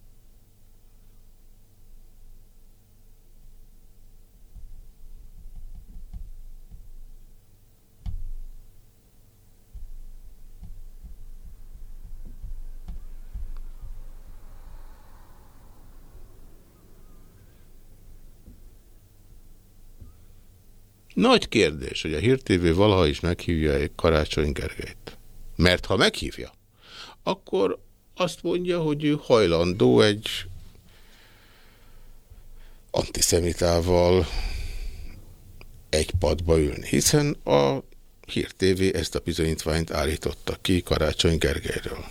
Nagy kérdés, hogy a Hír TV valaha is meghívja Karácsony Gergelyt. Mert ha meghívja, akkor azt mondja, hogy ő hajlandó egy antiszemitával egy padba ülni, hiszen a Hír ezt a bizonyítványt állította ki Karácsony Gergelyről.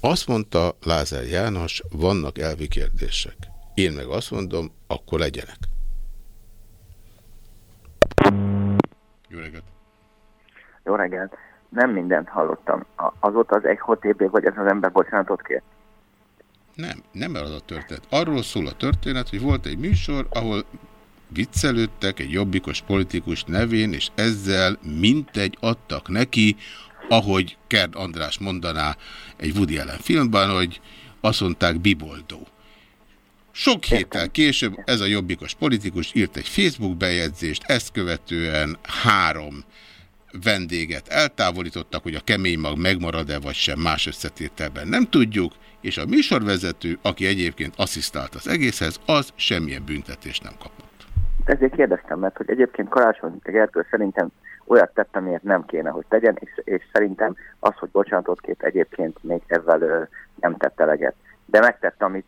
Azt mondta Lázár János, vannak elvi kérdések. Én meg azt mondom, akkor legyenek. Jó reggelt! Jó reggelt! Nem mindent hallottam. Azóta az ECHO TB, vagy ez az ember bocsánatot kért? Nem, nem az a történet. Arról szól a történet, hogy volt egy műsor, ahol viccelődtek egy jobbikos politikus nevén, és ezzel mintegy adtak neki, ahogy Kerd András mondaná egy Woody Allen filmben, hogy azt mondták biboldó. Sok héttel később ez a jobbikos politikus írt egy Facebook bejegyzést, ezt követően három vendéget eltávolítottak, hogy a kemény mag megmarad-e vagy sem más összetételben nem tudjuk, és a műsorvezető, aki egyébként asszisztált az egészhez, az semmilyen büntetést nem kapott. Ezért kérdeztem, mert hogy egyébként Karácsony Gergő szerintem olyat tett, amiért nem kéne, hogy tegyen, és, és szerintem az, hogy bocsánatot kép egyébként még ezzel nem tett eleget. De megtette, amit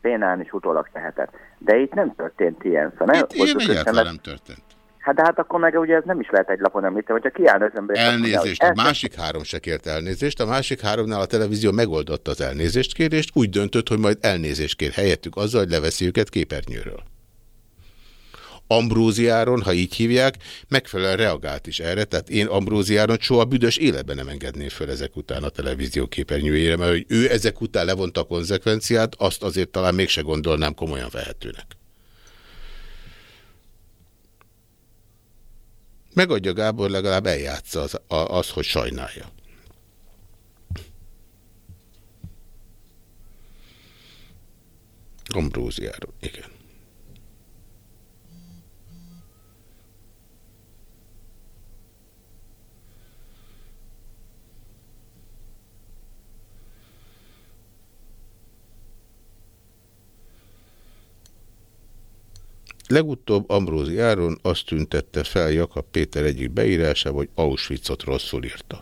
pénán is utólag tehetett. De itt nem történt ilyen. Szóval Itt ilyen egyáltalán nem történt. Hát de hát akkor meg ugye ez nem is lehet egy lapon említeni, hogyha kiállna az ember... Elnézést, a másik három se kért elnézést, a másik háromnál a televízió megoldotta az elnézést kérést, úgy döntött, hogy majd elnézést kér helyettük azzal, hogy leveszi őket képernyőről. Ambróziáron, ha így hívják, megfelelően reagált is erre, tehát én Ambróziáron soha büdös életben nem engedném föl ezek után a televízió képernyőjére, mert hogy ő ezek után levonta a konzekvenciát, azt azért talán mégse gondolnám komolyan vehetőnek. Megadja Gábor, legalább eljátsza az, az, hogy sajnálja. Ambróziáról, igen. Legutóbb Ambrózi Áron azt tüntette fel Jakab Péter egyik beírása, hogy Auschwitzot rosszul írta.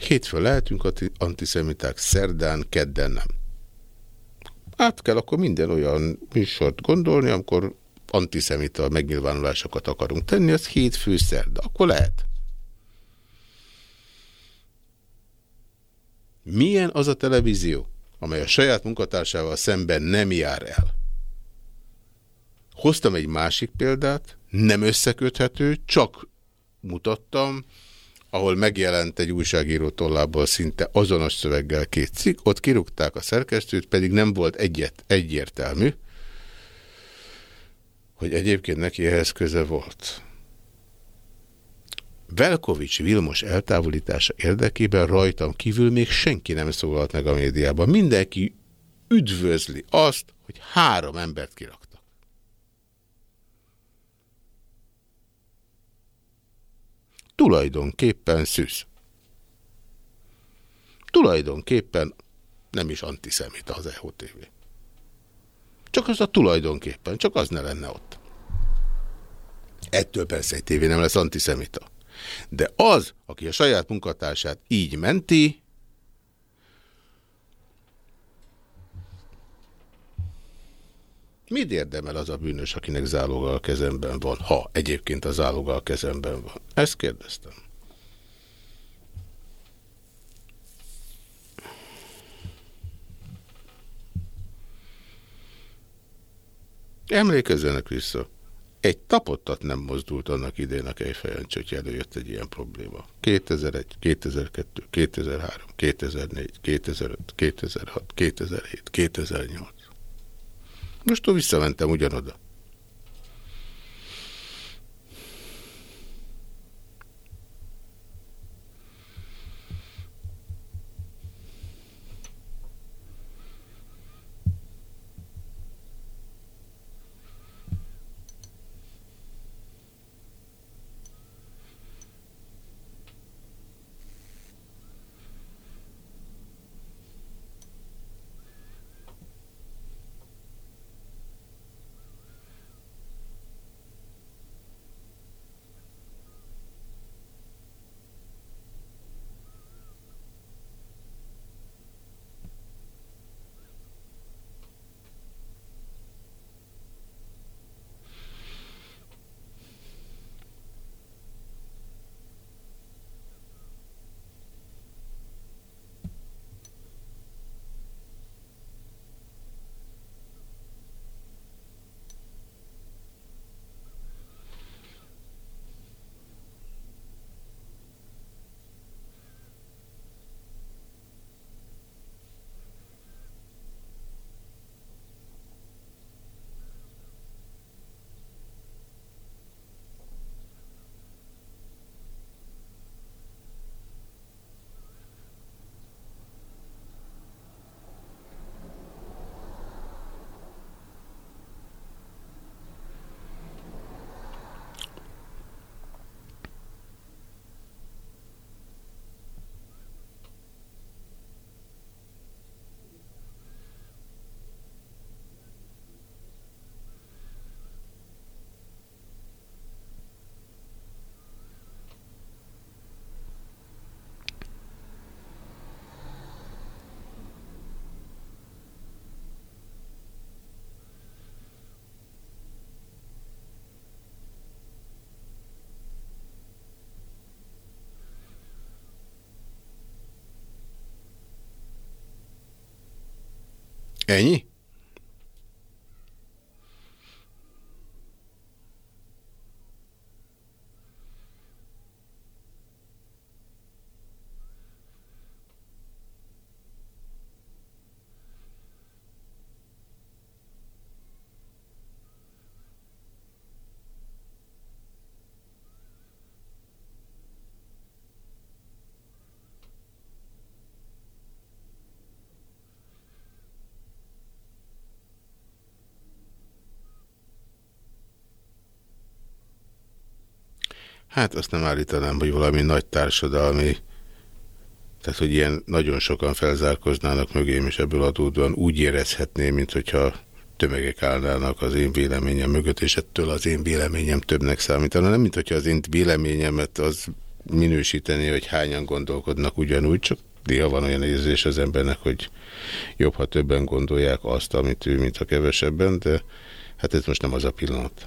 Hétfőn lehetünk anti- antiszemiták, szerdán, kedden nem. Át kell akkor minden olyan műsort gondolni, amikor antiszemita megnyilvánulásokat akarunk tenni, az hétfő szerda. Akkor lehet. Milyen az a televízió, amely a saját munkatársával szemben nem jár el? Hoztam egy másik példát, nem összeköthető, csak mutattam, ahol megjelent egy újságíró tollából szinte azonos szöveggel két cikk, ott kirúgták a szerkesztőt, pedig nem volt egyet, egyértelmű, hogy egyébként neki ehhez köze volt. Velkovics Vilmos eltávolítása érdekében rajtam kívül még senki nem szólalt meg a médiában. Mindenki üdvözli azt, hogy három embert kiraktak. Tulajdonképpen szűz. Tulajdonképpen nem is antiszemita az EHTV. Csak az a tulajdonképpen, csak az ne lenne ott. Ettől persze egy tévé nem lesz antiszemita. De az, aki a saját munkatársát így menti, mit érdemel az a bűnös, akinek záloga a kezemben van, ha egyébként a záloga a kezemben van? Ezt kérdeztem. Emlékezzenek vissza. Egy tapottat nem mozdult annak idén a Kejfejancsi, hogy előjött egy ilyen probléma. 2001, 2002, 2003, 2004, 2005, 2006, 2007, 2008. Most visszamentem ugyanoda. Ennyi? Hát azt nem állítanám, hogy valami nagy társadalmi, tehát hogy ilyen nagyon sokan felzárkoznának mögém, és ebből adódóan úgy érezhetném, mint hogyha tömegek állnának az én véleményem mögött, és ettől az én véleményem többnek számítana. Nem, mint hogyha az én véleményemet az minősíteni, hogy hányan gondolkodnak ugyanúgy, csak néha van olyan érzés az embernek, hogy jobb, ha többen gondolják azt, amit ő, mint ha kevesebben, de hát ez most nem az a pillanat.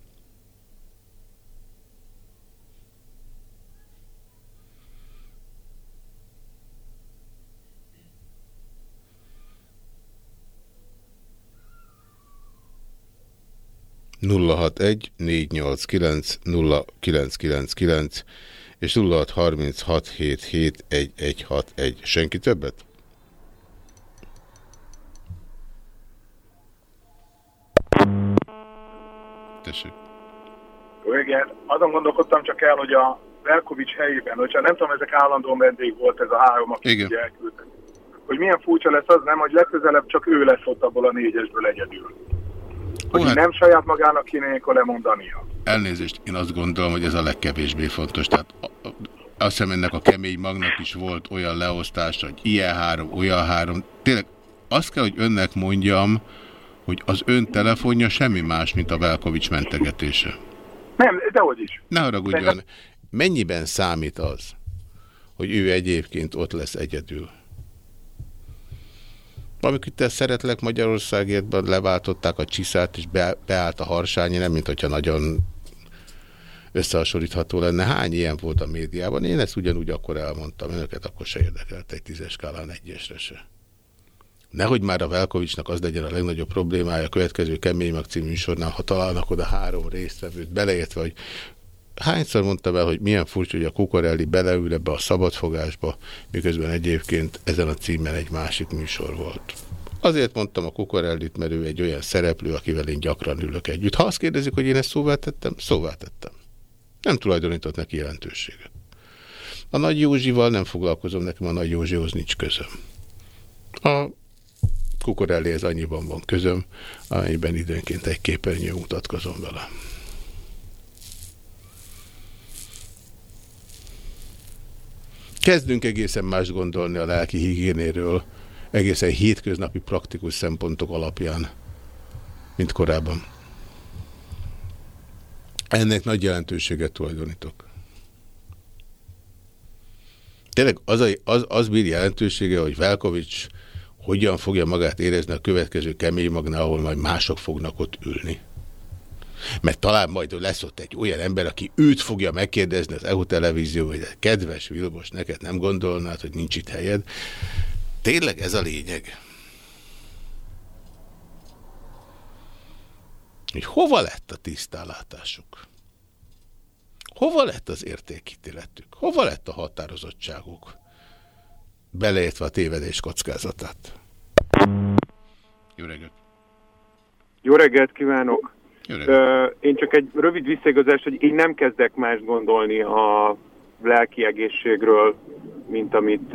061 489 0999 és 0636771161. Senki többet? Tessék. Igen, azon gondolkodtam csak el, hogy a Velkovics helyében, hogyha nem tudom, ezek állandó vendég volt ez a három, aki Igen. elküldtek. Hogy milyen furcsa lesz az, nem, hogy legközelebb csak ő lesz ott abból a négyesből egyedül. Hogy hát- nem saját magának kéne ilyenkor lemondania. Elnézést, én azt gondolom, hogy ez a legkevésbé fontos. Tehát azt hiszem ennek a kemény magnak is volt olyan leosztás, hogy ilyen három, olyan három. Tényleg azt kell, hogy önnek mondjam, hogy az ön telefonja semmi más, mint a Velkovics mentegetése. Nem, dehogy is. Ne haragudjon, mennyiben számít az, hogy ő egyébként ott lesz egyedül? Amikor te szeretlek Magyarországért, leváltották a csiszát, és be, beállt a harsányi, nem mint hogyha nagyon összehasonlítható lenne. Hány ilyen volt a médiában? Én ezt ugyanúgy akkor elmondtam, önöket akkor se érdekelt egy tízes skálán egyesre se. Nehogy már a Velkovicsnak az legyen a legnagyobb problémája a következő Kemény Mag című műsornál, ha találnak oda három résztvevőt, beleértve, hogy hányszor mondtam el, hogy milyen furcsa, hogy a Kukorelli beleül ebbe a szabadfogásba, miközben egyébként ezen a címen egy másik műsor volt. Azért mondtam a Kukorellit, mert ő egy olyan szereplő, akivel én gyakran ülök együtt. Ha azt kérdezik, hogy én ezt szóvá tettem, szóvá tettem. Nem tulajdonított neki jelentőséget. A Nagy Józsival nem foglalkozom, nekem a Nagy Józsihoz nincs közöm. A Kukorellihez annyiban van közöm, amelyben időnként egy képernyő mutatkozom vele. Kezdünk egészen más gondolni a lelki higiénéről, egészen hétköznapi praktikus szempontok alapján, mint korábban. Ennek nagy jelentőséget tulajdonítok. Tényleg az, az, az bír jelentősége, hogy Velkovics hogyan fogja magát érezni a következő kemény magnál, ahol majd mások fognak ott ülni. Mert talán majd lesz ott egy olyan ember, aki őt fogja megkérdezni az EU televízió, hogy kedves Vilmos, neked nem gondolnád, hogy nincs itt helyed. Tényleg ez a lényeg. Hogy hova lett a tisztánlátásuk? Hova lett az értékítéletük? Hova lett a határozottságuk? Beleértve a tévedés kockázatát. Jó reggelt! Jó reggelt kívánok! Én csak egy rövid visszaigazás, hogy én nem kezdek más gondolni a lelki egészségről, mint amit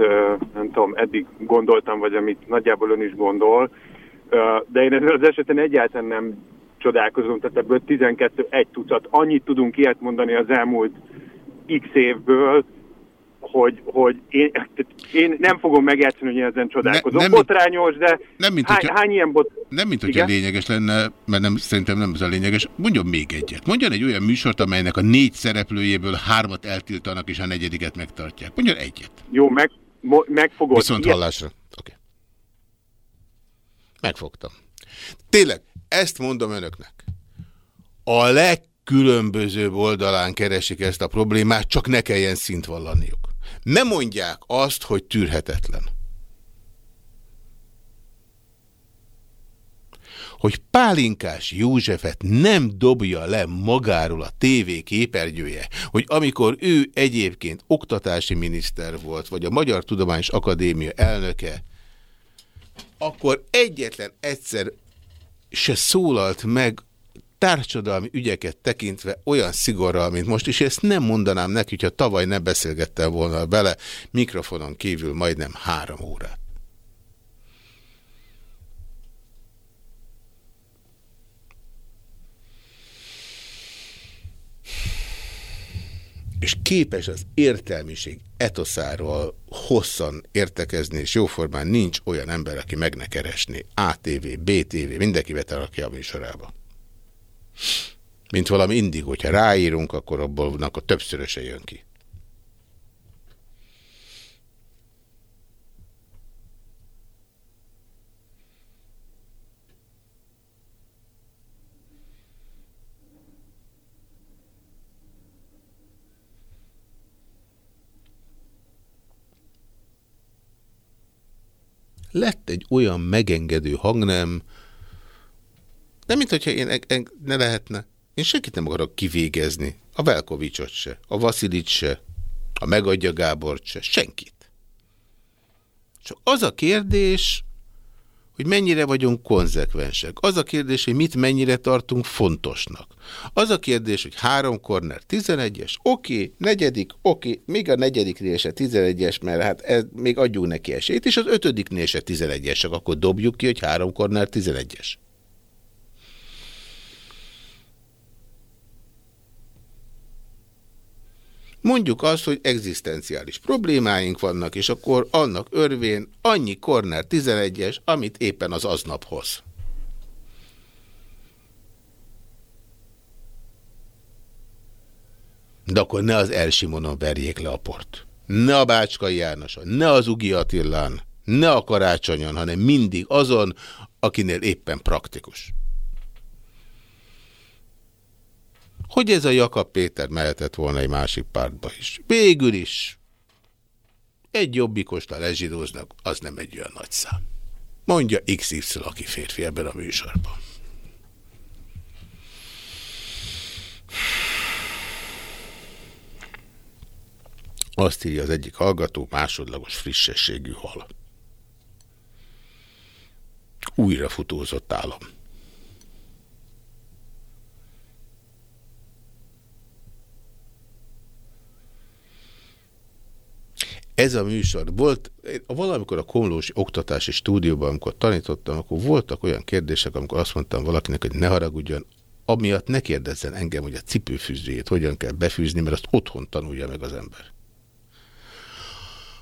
nem tudom, eddig gondoltam, vagy amit nagyjából ön is gondol. De én ezen az esetben egyáltalán nem csodálkozom, tehát ebből 12 egy tucat. Annyit tudunk ilyet mondani az elmúlt x évből, hogy, hogy én, én nem fogom megjátszani, hogy én ezen csodálkozom. Ne- Ne, nem- Botrányos, de Nem, mint hány, hogyha- hány ilyen bot... Nem, mint hogyha Igen? lényeges lenne, mert nem, szerintem nem ez a lényeges. Mondjon még egyet. Mondjon egy olyan műsort, amelynek a négy szereplőjéből hármat eltiltanak, és a negyediket megtartják. Mondjon egyet. Jó, meg, mo, megfogod. Viszont Ilyen- hallásra. Oké. Megfogtam. Tényleg, ezt mondom önöknek. A legkülönbözőbb oldalán keresik ezt a problémát, csak ne kelljen szint vallaniuk. Ne mondják azt, hogy tűrhetetlen. hogy Pálinkás Józsefet nem dobja le magáról a TV képernyője, hogy amikor ő egyébként oktatási miniszter volt, vagy a Magyar Tudományos Akadémia elnöke, akkor egyetlen egyszer se szólalt meg társadalmi ügyeket tekintve olyan szigorral, mint most, és ezt nem mondanám neki, hogyha tavaly ne beszélgettem volna bele mikrofonon kívül majdnem három órát. és képes az értelmiség etoszáról hosszan értekezni, és jóformán nincs olyan ember, aki meg ne keresni. ATV, BTV, mindenki beterakja a műsorába. Mint valami indig, hogyha ráírunk, akkor abból a többszöröse jön ki. lett egy olyan megengedő hangnem, nem mint hogyha én en- ne lehetne. Én senkit nem akarok kivégezni. A Velkovicsot se, a Vasilit se, a Megadja Gábort se, senkit. Csak az a kérdés, hogy mennyire vagyunk konzekvensek. Az a kérdés, hogy mit mennyire tartunk fontosnak. Az a kérdés, hogy három korner 11-es, oké, negyedik, oké, még a negyediknél se 11-es, mert hát ez, még adjunk neki esélyt, és az ötödiknél se 11-es, csak akkor dobjuk ki, hogy három korner 11-es. Mondjuk azt, hogy egzisztenciális problémáink vannak, és akkor annak örvén annyi korner 11-es, amit éppen az aznap hoz. De akkor ne az Elsimonon verjék le a port. Ne a Bácskai Jánoson, ne az Ugi Attillán, ne a Karácsonyon, hanem mindig azon, akinél éppen praktikus. Hogy ez a Jakab Péter mehetett volna egy másik pártba is. Végül is egy jobbikostal lezsidóznak, az nem egy olyan nagy szám. Mondja XY, aki férfi ebben a műsorban. Azt írja az egyik hallgató, másodlagos frissességű hal. Újra futózott állam. Ez a műsor volt, valamikor a Komlós Oktatási Stúdióban, amikor tanítottam, akkor voltak olyan kérdések, amikor azt mondtam valakinek, hogy ne haragudjon, amiatt ne kérdezzen engem, hogy a cipőfűzőjét hogyan kell befűzni, mert azt otthon tanulja meg az ember.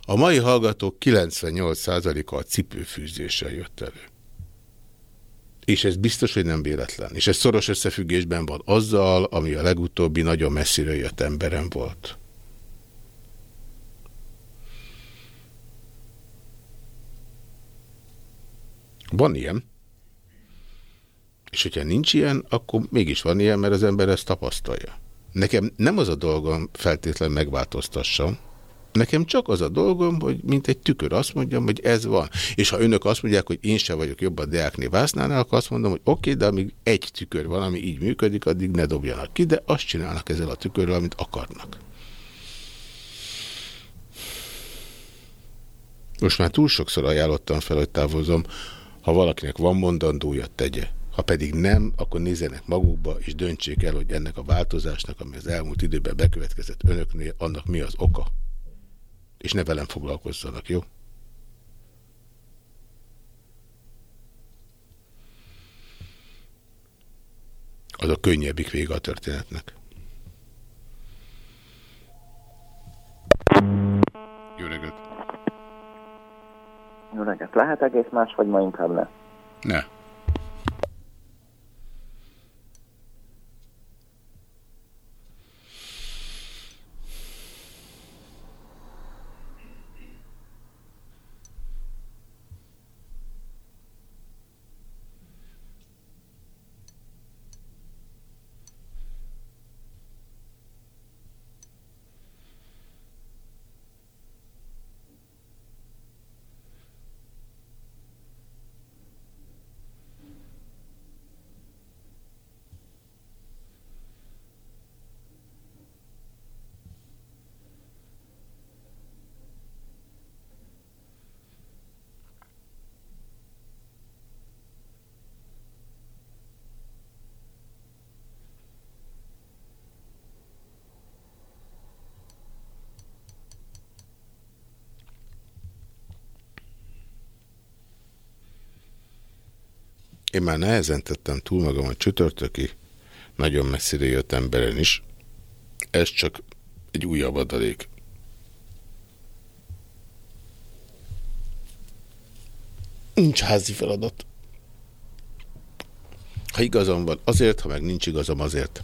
A mai hallgatók 98%-a a cipőfűzéssel jött elő. És ez biztos, hogy nem véletlen. És ez szoros összefüggésben van azzal, ami a legutóbbi nagyon messziről jött emberem volt. Van ilyen. És hogyha nincs ilyen, akkor mégis van ilyen, mert az ember ezt tapasztalja. Nekem nem az a dolgom feltétlen megváltoztassam, Nekem csak az a dolgom, hogy mint egy tükör azt mondjam, hogy ez van. És ha önök azt mondják, hogy én sem vagyok jobb a Deákné Vásznánál, akkor azt mondom, hogy oké, okay, de amíg egy tükör van, ami így működik, addig ne dobjanak ki, de azt csinálnak ezzel a tükörrel, amit akarnak. Most már túl sokszor ajánlottam fel, hogy távozom. Ha valakinek van mondandója, tegye. Ha pedig nem, akkor nézzenek magukba, és döntsék el, hogy ennek a változásnak, ami az elmúlt időben bekövetkezett önöknél, annak mi az oka. És ne velem foglalkozzanak, jó? Az a könnyebbik vége a történetnek. Jó reggelt. Lehet egész más, vagy ma inkább ne? Ne. Én már nehezen tettem túl magam a csütörtöki, nagyon messzire jött emberen is. Ez csak egy újabb adalék. Nincs házi feladat. Ha igazam van azért, ha meg nincs igazam azért.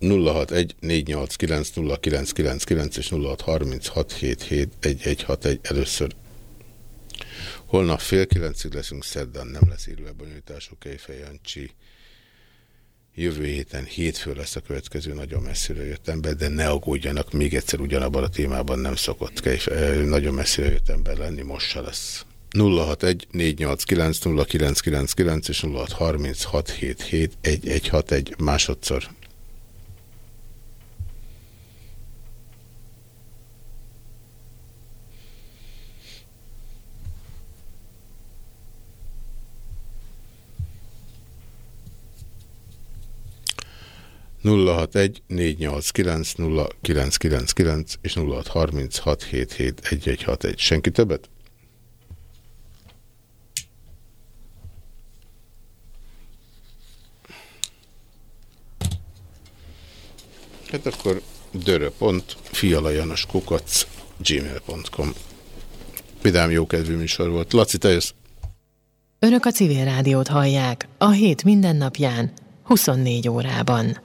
0614890999 és 0636771161 először. Holnap fél kilencig leszünk szeddan, nem lesz írő lebonyolítású Kejfejancsi. Jövő héten hétfő lesz a következő, nagyon messziről jött ember, de ne aggódjanak, még egyszer ugyanabban a témában nem szokott kejfe, eh, nagyon messziről jött ember lenni, most se lesz. 061 és 0636771161 másodszor. 061 489 0999 és 0636771161. Senki többet? Hát akkor dörö.fialajanaskukac gmail.com Vidám jókedvű műsor volt. Laci, te jössz. Önök a civil rádiót hallják a hét mindennapján 24 órában.